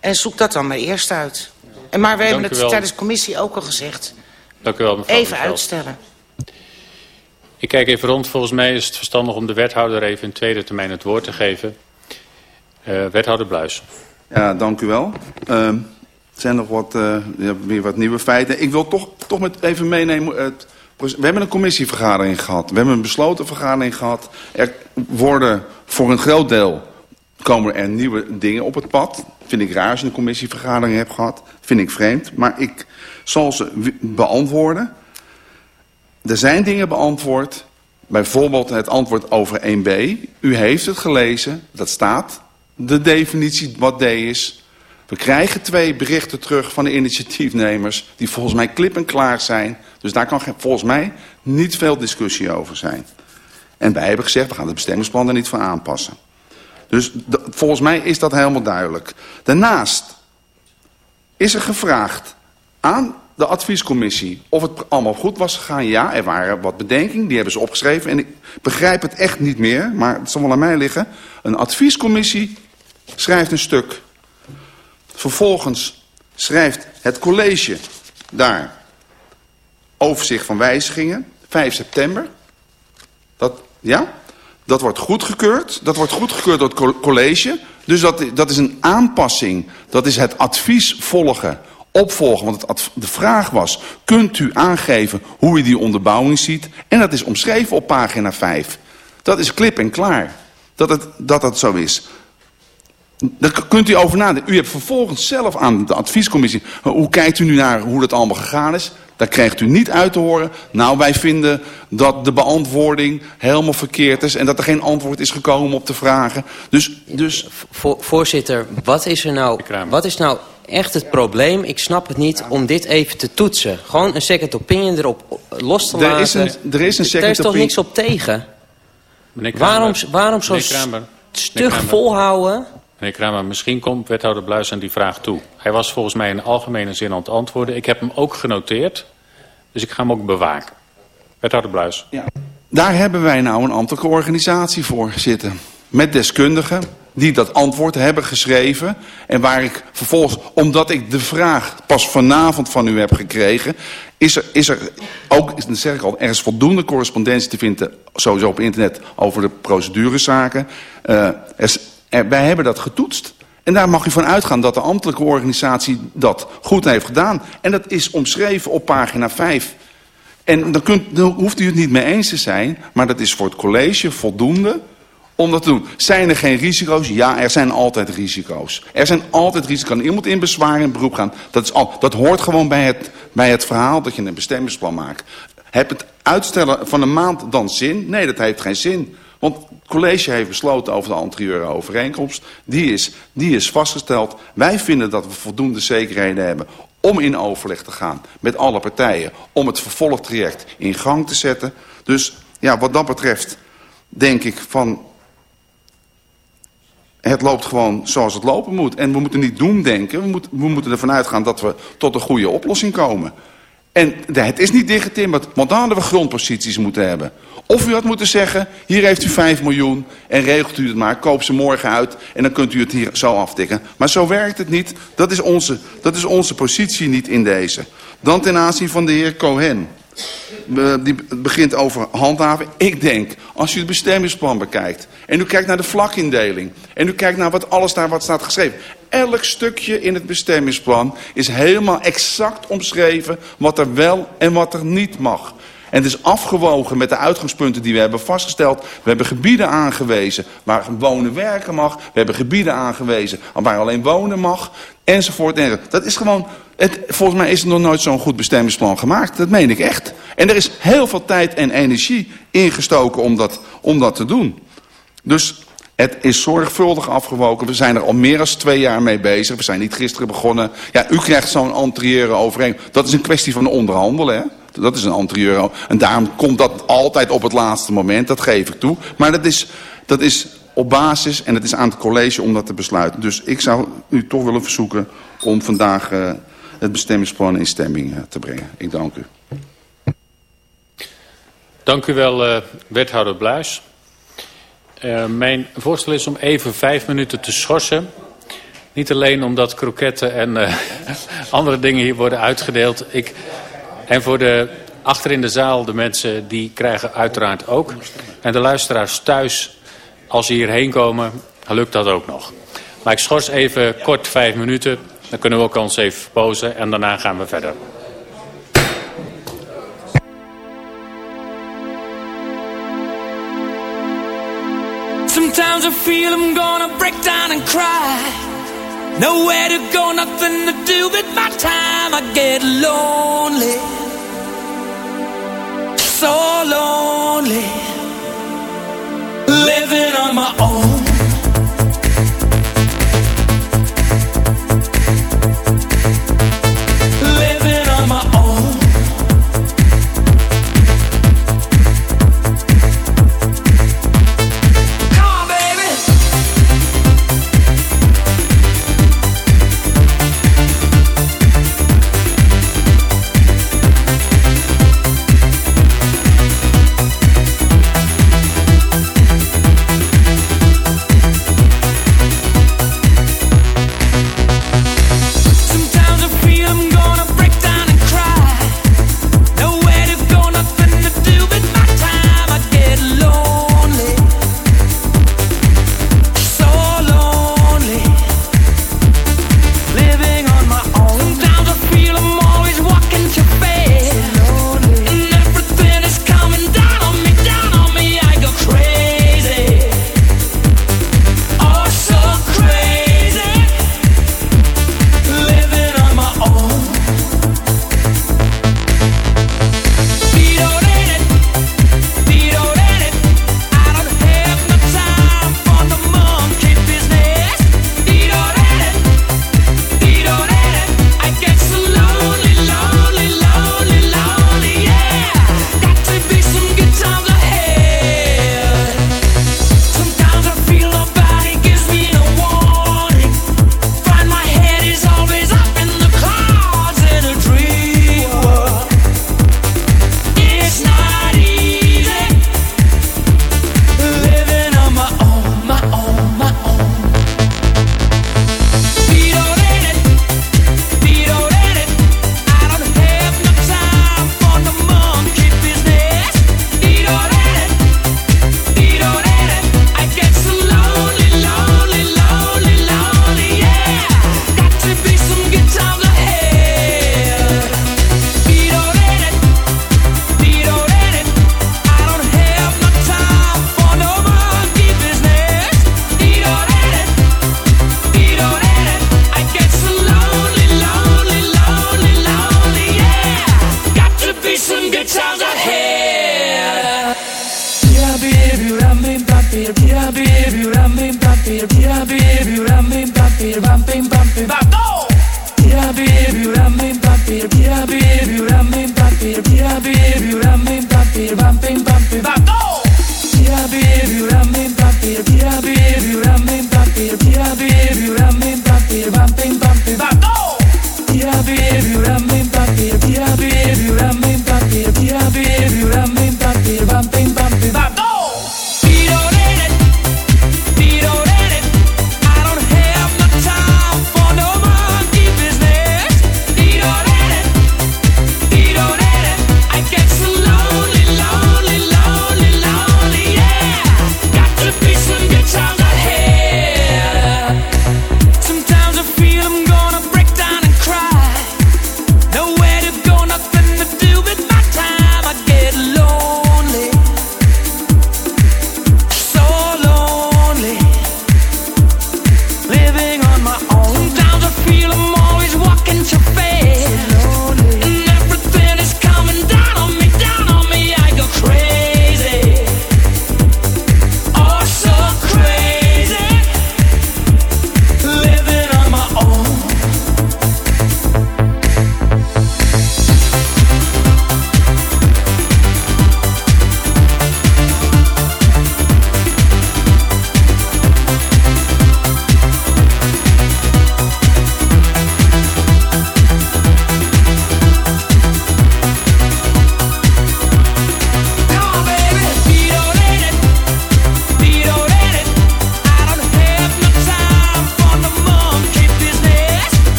Speaker 11: En zoek dat dan maar eerst uit. En maar we
Speaker 2: Dank
Speaker 11: hebben het
Speaker 2: wel.
Speaker 11: tijdens de commissie ook al gezegd.
Speaker 2: Dank u wel, mevrouw
Speaker 11: Even uitstellen.
Speaker 2: Ik kijk even rond. Volgens mij is het verstandig om de wethouder even in tweede termijn het woord te geven. Uh, wethouder Bluis.
Speaker 6: Ja, dank u wel. Uh, er zijn nog wat, uh, weer wat nieuwe feiten. Ik wil toch, toch met even meenemen... Het, we hebben een commissievergadering gehad. We hebben een besloten vergadering gehad. Er worden voor een groot deel komen er nieuwe dingen op het pad. Vind ik raar als je een commissievergadering hebt gehad. Vind ik vreemd. Maar ik zal ze beantwoorden. Er zijn dingen beantwoord. Bijvoorbeeld het antwoord over 1b. U heeft het gelezen. Dat staat. De definitie wat D is. We krijgen twee berichten terug van de initiatiefnemers. Die volgens mij klip en klaar zijn. Dus daar kan volgens mij niet veel discussie over zijn. En wij hebben gezegd, we gaan het bestemmingsplan er niet voor aanpassen. Dus volgens mij is dat helemaal duidelijk. Daarnaast is er gevraagd aan de adviescommissie of het allemaal goed was gegaan. Ja, er waren wat bedenkingen, die hebben ze opgeschreven. En ik begrijp het echt niet meer, maar het zal wel aan mij liggen. Een adviescommissie schrijft een stuk. Vervolgens schrijft het college daar overzicht van wijzigingen. 5 september. Dat, ja? Dat wordt goedgekeurd. Dat wordt goedgekeurd door het college. Dus dat, dat is een aanpassing. Dat is het advies volgen, opvolgen. Want de vraag was, kunt u aangeven hoe u die onderbouwing ziet? En dat is omschreven op pagina 5. Dat is klip en klaar. Dat het, dat het zo is. Daar kunt u over nadenken. U hebt vervolgens zelf aan de adviescommissie... hoe kijkt u nu naar hoe dat allemaal gegaan is? Daar krijgt u niet uit te horen. Nou, wij vinden dat de beantwoording helemaal verkeerd is... en dat er geen antwoord is gekomen op de vragen. Dus, dus...
Speaker 5: Vo voorzitter, wat is er nou... Wat is nou echt het probleem? Ik snap het niet om dit even te toetsen. Gewoon een second opinion erop los te
Speaker 6: er
Speaker 5: laten.
Speaker 6: Is een, er is een second
Speaker 5: Er is toch
Speaker 6: opinion.
Speaker 5: niks op tegen? Waarom, waarom zo stug
Speaker 2: meneer Kramer.
Speaker 5: volhouden?
Speaker 2: Meneer Kramer, misschien komt wethouder Bluis aan die vraag toe. Hij was volgens mij in algemene zin aan het antwoorden. Ik heb hem ook genoteerd, dus ik ga hem ook bewaken. Wethouder Bluis.
Speaker 6: Ja. Daar hebben wij nou een ambtelijke organisatie voor zitten. Met deskundigen, die dat antwoord hebben geschreven. En waar ik vervolgens, omdat ik de vraag pas vanavond van u heb gekregen... is er, is er ook, zeg ik al, er is voldoende correspondentie te vinden... sowieso op internet over de procedurezaken. Uh, er, er, wij hebben dat getoetst. En daar mag u van uitgaan dat de ambtelijke organisatie dat goed heeft gedaan. En dat is omschreven op pagina 5. En dan, kunt, hoeft u het niet mee eens te zijn, maar dat is voor het college voldoende om dat te doen. Zijn er geen risico's? Ja, er zijn altijd risico's. Er zijn altijd risico's. Kan iemand in bezwaar in beroep gaan? Dat, is al, dat hoort gewoon bij het, bij het verhaal dat je een bestemmingsplan maakt. Heb het uitstellen van een maand dan zin? Nee, dat heeft geen zin. Want college heeft besloten over de anterieure overeenkomst. Die is, die is vastgesteld. Wij vinden dat we voldoende zekerheden hebben om in overleg te gaan met alle partijen. Om het vervolgtraject in gang te zetten. Dus ja, wat dat betreft denk ik van... Het loopt gewoon zoals het lopen moet. En we moeten niet doemdenken. We, we moeten ervan uitgaan dat we tot een goede oplossing komen. En het is niet dichtgetimmerd, want dan hadden we grondposities moeten hebben. Of u had moeten zeggen, hier heeft u 5 miljoen en regelt u het maar. Koop ze morgen uit en dan kunt u het hier zo aftikken. Maar zo werkt het niet. Dat is onze, dat is onze positie niet in deze. Dan ten aanzien van de heer Cohen. Die begint over handhaven. Ik denk, als u het bestemmingsplan bekijkt... en u kijkt naar de vlakindeling... en u kijkt naar wat alles daar wat staat geschreven... elk stukje in het bestemmingsplan is helemaal exact omschreven... wat er wel en wat er niet mag. En het is afgewogen met de uitgangspunten die we hebben vastgesteld. We hebben gebieden aangewezen waar wonen werken mag. We hebben gebieden aangewezen waar alleen wonen mag. Enzovoort. Dat is gewoon... Het, volgens mij is er nog nooit zo'n goed bestemmingsplan gemaakt. Dat meen ik echt. En er is heel veel tijd en energie ingestoken om dat, om dat te doen. Dus het is zorgvuldig afgewogen. We zijn er al meer dan twee jaar mee bezig. We zijn niet gisteren begonnen. Ja, u krijgt zo'n anterieure overeenkomst. Dat is een kwestie van onderhandelen, hè. Dat is een anterieur. En daarom komt dat altijd op het laatste moment. Dat geef ik toe. Maar dat is, dat is op basis en het is aan het college om dat te besluiten. Dus ik zou u toch willen verzoeken om vandaag uh, het bestemmingsplan in stemming uh, te brengen. Ik dank u.
Speaker 2: Dank u wel, uh, wethouder Bluis. mijn voorstel is om even vijf minuten te schorsen. Niet alleen omdat kroketten en andere dingen hier worden uitgedeeld. Ik en voor de achter in de zaal, de mensen, die krijgen uiteraard ook. En de luisteraars thuis, als ze hierheen komen, lukt dat ook nog. Maar ik schors even kort vijf minuten. Dan kunnen we ook ons even verpozen en daarna gaan we verder. Sometimes I feel I'm gonna break down and cry. Nowhere to go, nothing to do with my time. I get lonely. so lonely, on my own.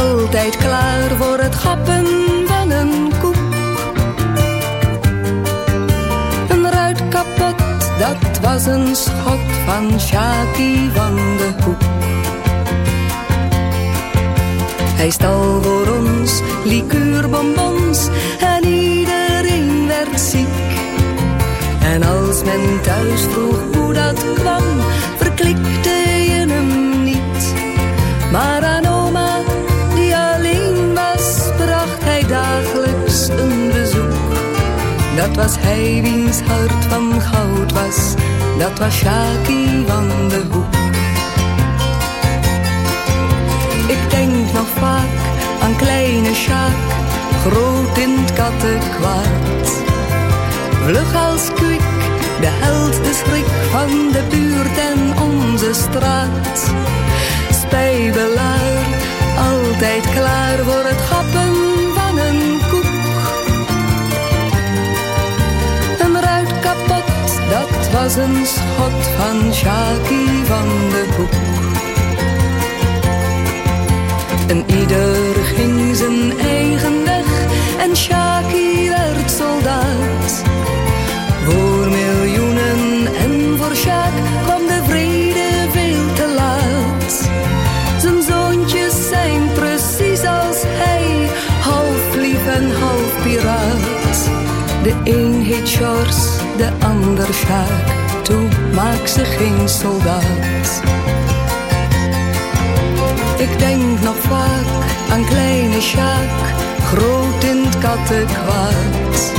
Speaker 12: Altijd klaar voor het gappen van een koek. Een ruit kapot, dat was een schot van Shaki van de Hoek. Hij stal voor ons liqueurbonbons en iedereen werd ziek. En als men thuis vroeg was hij wiens hart van goud was, dat was Shaki van de Hoek. Ik denk nog vaak aan kleine Sjaak, groot in het kattenkwaad. Vlug als kwik, de held, de schrik van de buurt en onze straat. Spijbelaar, altijd klaar voor het gappen dat was een schot van Shaki van de Hoek. En ieder ging zijn eigen weg en Shaki werd soldaat. Voor miljoenen en voor Sjaak kwam de vrede veel te laat. Zijn zoontjes zijn precies als hij, half lief en half piraat. De een heet Sjaak, toe maak ze geen soldaat. Ik denk nog vaak aan kleine Sjaak, groot in het kattenkwaad.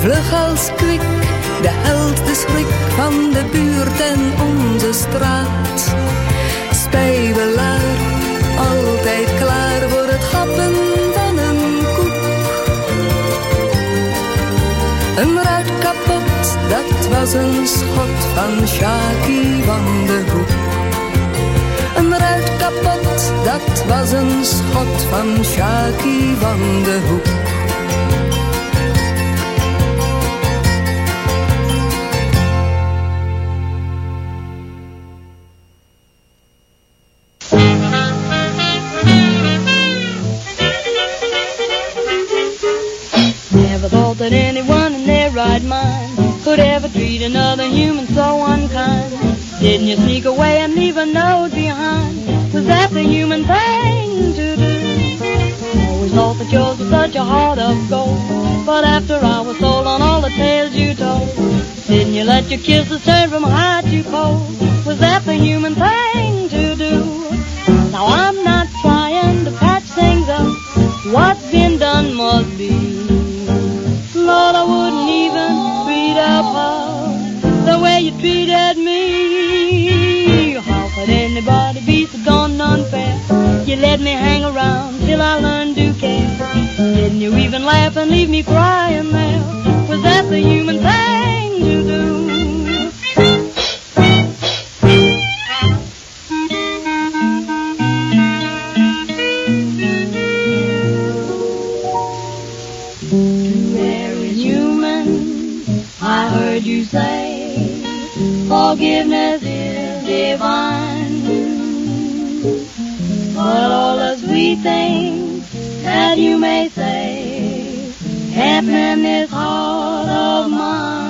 Speaker 12: Vlug als kwik, de held, de schrik van de buurt en onze straat. Spijbelaar, was een schot van Shaki van de Hoek. Een ruit kapot, dat was een schot van Shaki van de Hoek.
Speaker 13: A heart of gold. But after I was sold on all the tales you told, didn't you let your kisses turn from hot to cold? Was that the human thing to do? Now I'm not trying to patch things up. What's been done must be. Lord, I wouldn't even treat a the way you treated me. How could anybody be so darn unfair? You let me hang around till I learned. Even laugh and leave me crying there? Was that the human thing to do? There is human, I heard you say, forgiveness is divine. But all the sweet things that you may say, happen this heart of mine.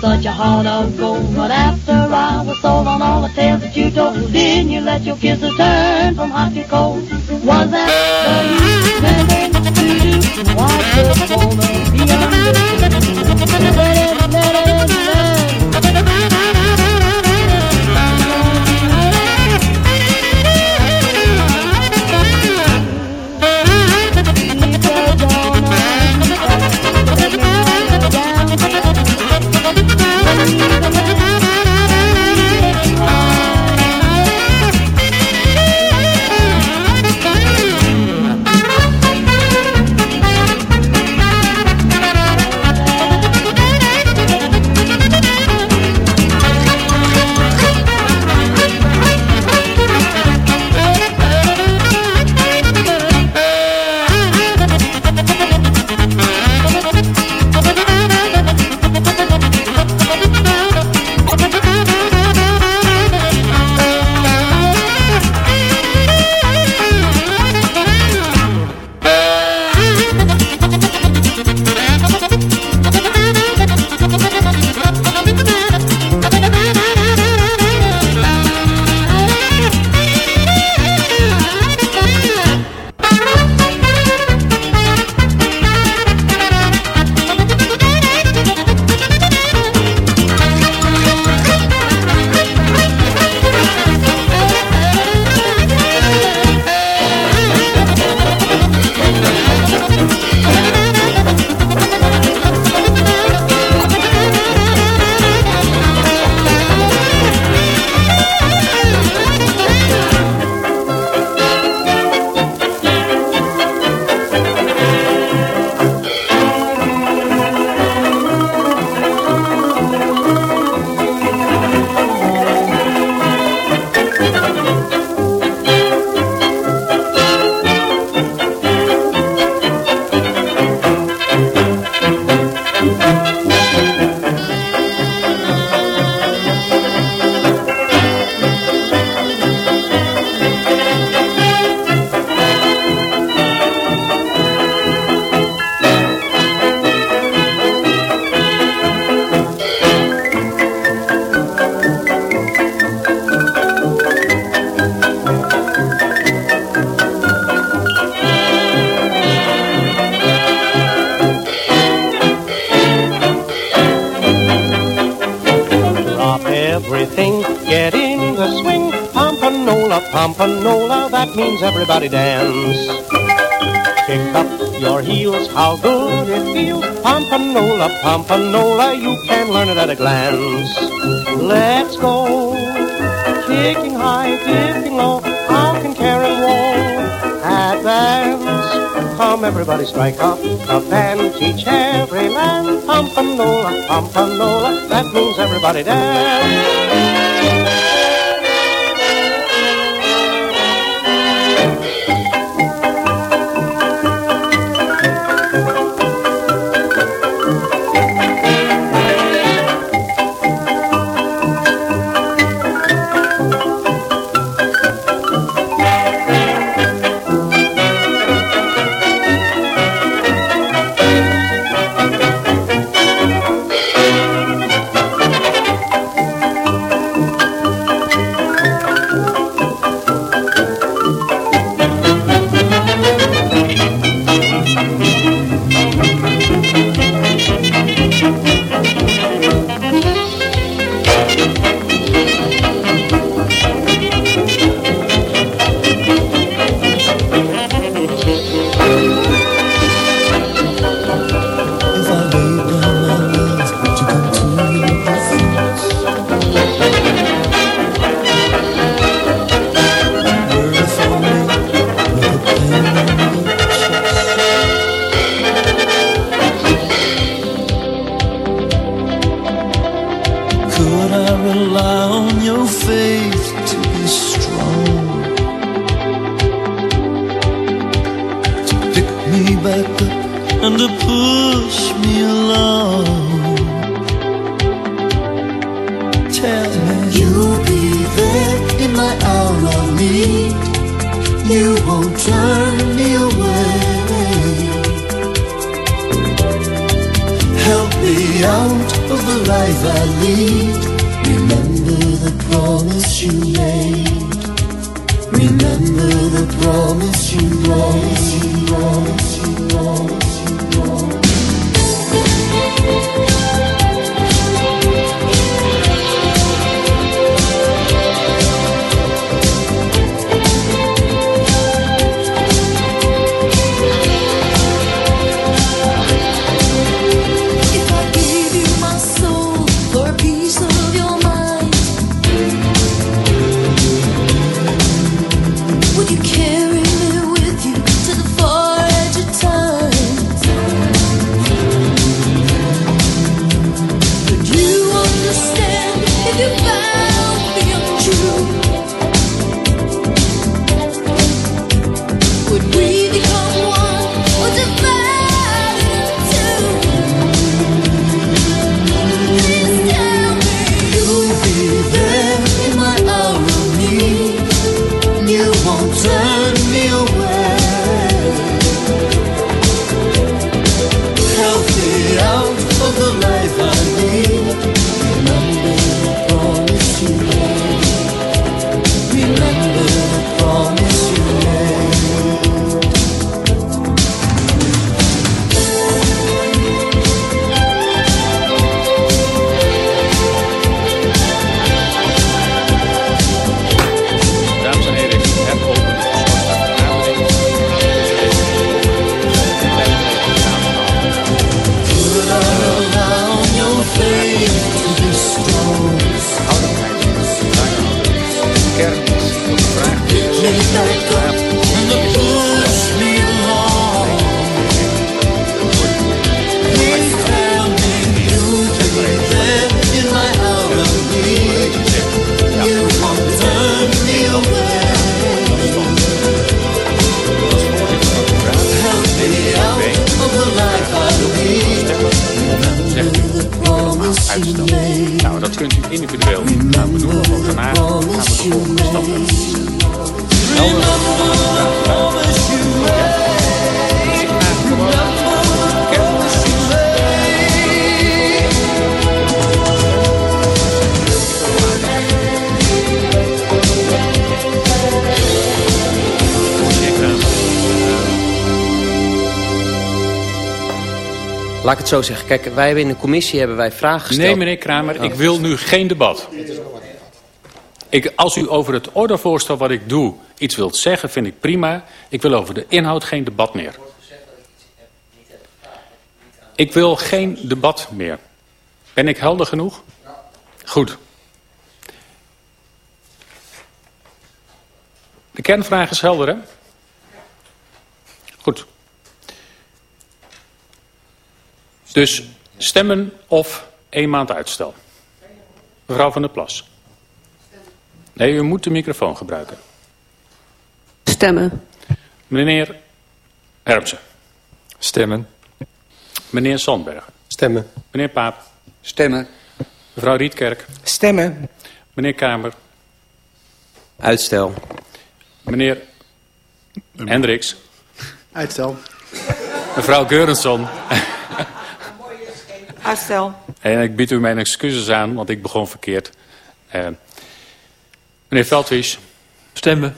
Speaker 13: Such a heart of gold. But after I was sold on all the tales that you told, didn't you let your kisses turn from hot to cold? That
Speaker 14: means everybody dance. Kick up your heels, how good it feels. Pompanola, Pompanola, you can learn it at a glance. Let's go. Kicking high, kicking low, how can Karen advance? Come everybody strike up a band, teach every man. Pompanola, Pompanola, that means everybody dance.
Speaker 15: away. You won't turn me away. Help me out of the life I lead. Remember the promise you made. Remember the promise you promise you promise you promise you
Speaker 16: promise. zo zeggen. Kijk, wij hebben in de commissie hebben wij vragen gesteld.
Speaker 2: Nee, meneer Kramer, ik wil nu geen debat. Ik, als u over het ordevoorstel wat ik doe iets wilt zeggen, vind ik prima. Ik wil over de inhoud geen debat meer. Ik wil geen debat meer. Ben ik helder genoeg? Goed. De kernvraag is helder, hè? Goed. Dus stemmen of één maand uitstel. Mevrouw van der Plas. Nee, u moet de microfoon gebruiken.
Speaker 17: Stemmen.
Speaker 2: Meneer Hermsen.
Speaker 8: Stemmen.
Speaker 2: Meneer Sandberg.
Speaker 1: Stemmen.
Speaker 2: Meneer Paap.
Speaker 10: Stemmen.
Speaker 2: Mevrouw Rietkerk.
Speaker 3: Stemmen.
Speaker 2: Meneer Kamer.
Speaker 5: Uitstel.
Speaker 2: Meneer Hendricks.
Speaker 9: Uitstel.
Speaker 2: Mevrouw Geurenson.
Speaker 17: Uitstel.
Speaker 2: En ik bied u mijn excuses aan, want ik begon verkeerd. Uh, meneer Veldwies.
Speaker 4: Stemmen.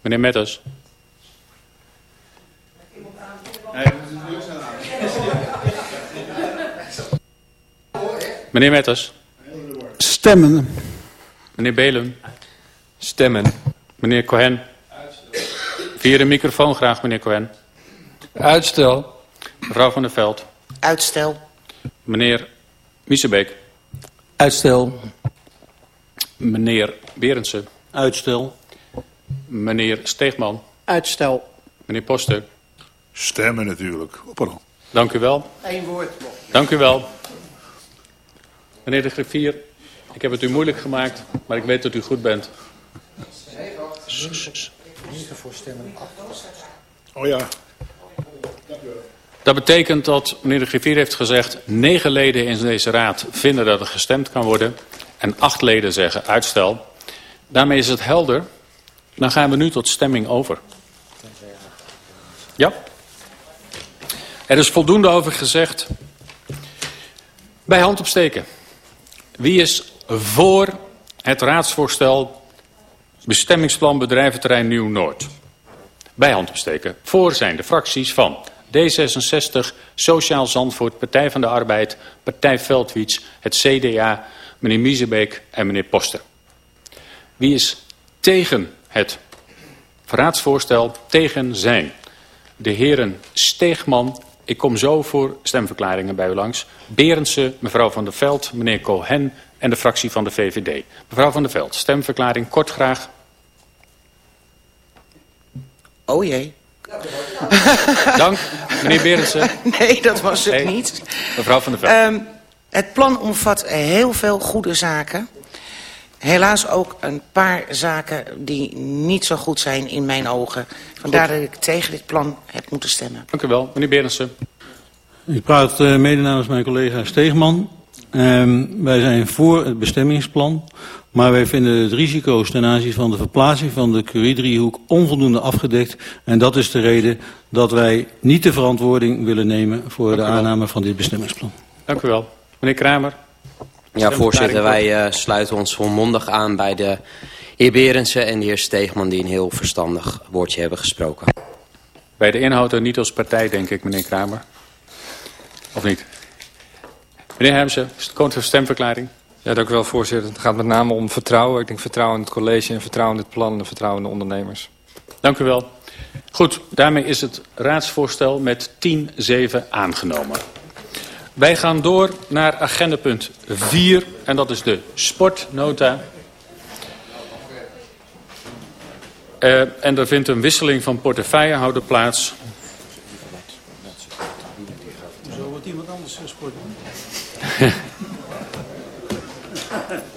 Speaker 2: Meneer Metters. Meneer Metters.
Speaker 9: Stemmen.
Speaker 2: Meneer Belen.
Speaker 8: Stemmen.
Speaker 2: Meneer Cohen. Via de microfoon graag, meneer Cohen.
Speaker 10: Uitstel.
Speaker 2: Mevrouw van der Veld.
Speaker 11: Uitstel.
Speaker 2: Meneer Miesebeek.
Speaker 7: Uitstel.
Speaker 2: Meneer Berendsen.
Speaker 7: Uitstel.
Speaker 2: Meneer Steegman.
Speaker 9: Uitstel.
Speaker 2: Meneer Poster.
Speaker 18: Stemmen natuurlijk. Opperl.
Speaker 2: Dank u wel.
Speaker 9: Eén woord.
Speaker 2: Dank u wel. Meneer de griffier, ik heb het u moeilijk gemaakt, maar ik weet dat u goed bent.
Speaker 18: Oh ja.
Speaker 2: Dat betekent dat meneer de griffier heeft gezegd... negen leden in deze raad vinden dat er gestemd kan worden... en acht leden zeggen uitstel. Daarmee is het helder. Dan gaan we nu tot stemming over. Ja? Er is voldoende over gezegd. Bij hand opsteken. Wie is voor het raadsvoorstel bestemmingsplan bedrijventerrein Nieuw-Noord? Bij hand opsteken. Voor zijn de fracties van D66, Sociaal Zandvoort, Partij van de Arbeid, Partij Veldwiets, het CDA, meneer Miezebeek en meneer Poster. Wie is tegen het raadsvoorstel, tegen zijn? De heren Steegman, ik kom zo voor stemverklaringen bij u langs. Berendsen, mevrouw Van der Veld, meneer Cohen en de fractie van de VVD. Mevrouw Van der Veld, stemverklaring kort graag.
Speaker 11: Oh jee.
Speaker 2: Dank, meneer Berendsen.
Speaker 11: Nee, dat was het
Speaker 2: Nee.
Speaker 11: niet.
Speaker 2: Mevrouw Van der Veld.
Speaker 11: Ehm, het plan omvat heel veel goede zaken. Helaas ook een paar zaken die niet zo goed zijn in mijn ogen. Vandaar dat ik tegen dit plan heb moeten stemmen.
Speaker 2: Dank u wel, meneer Berendsen.
Speaker 7: Ik praat uh, mede namens mijn collega Steegman. Um, wij zijn voor het bestemmingsplan, maar wij vinden het risico's ten aanzien van de verplaatsing van de Curie-driehoek onvoldoende afgedekt. En dat is de reden dat wij niet de verantwoording willen nemen voor de aanname van dit bestemmingsplan.
Speaker 2: Dank u wel. Meneer Kramer.
Speaker 5: Ja, voorzitter, wij uh, sluiten ons volmondig aan bij de heer Berendsen en de heer Steegman die een heel verstandig woordje hebben gesproken.
Speaker 2: Bij de inhoud en niet als partij, denk ik, meneer Kramer. Of niet? Meneer Hermsen, komt voor stemverklaring.
Speaker 8: Ja, dank u wel, voorzitter. Het gaat met name om vertrouwen. Ik denk vertrouwen in het college en vertrouwen in het plan en vertrouwen in de ondernemers.
Speaker 2: Dank u wel. Goed, daarmee is het raadsvoorstel met 10-7 aangenomen. Wij gaan door naar agendapunt 4 en dat is de sportnota. Uh, en er vindt een wisseling van portefeuillehouder plaats.
Speaker 7: Zo wordt iemand anders sport. Ha ha ha.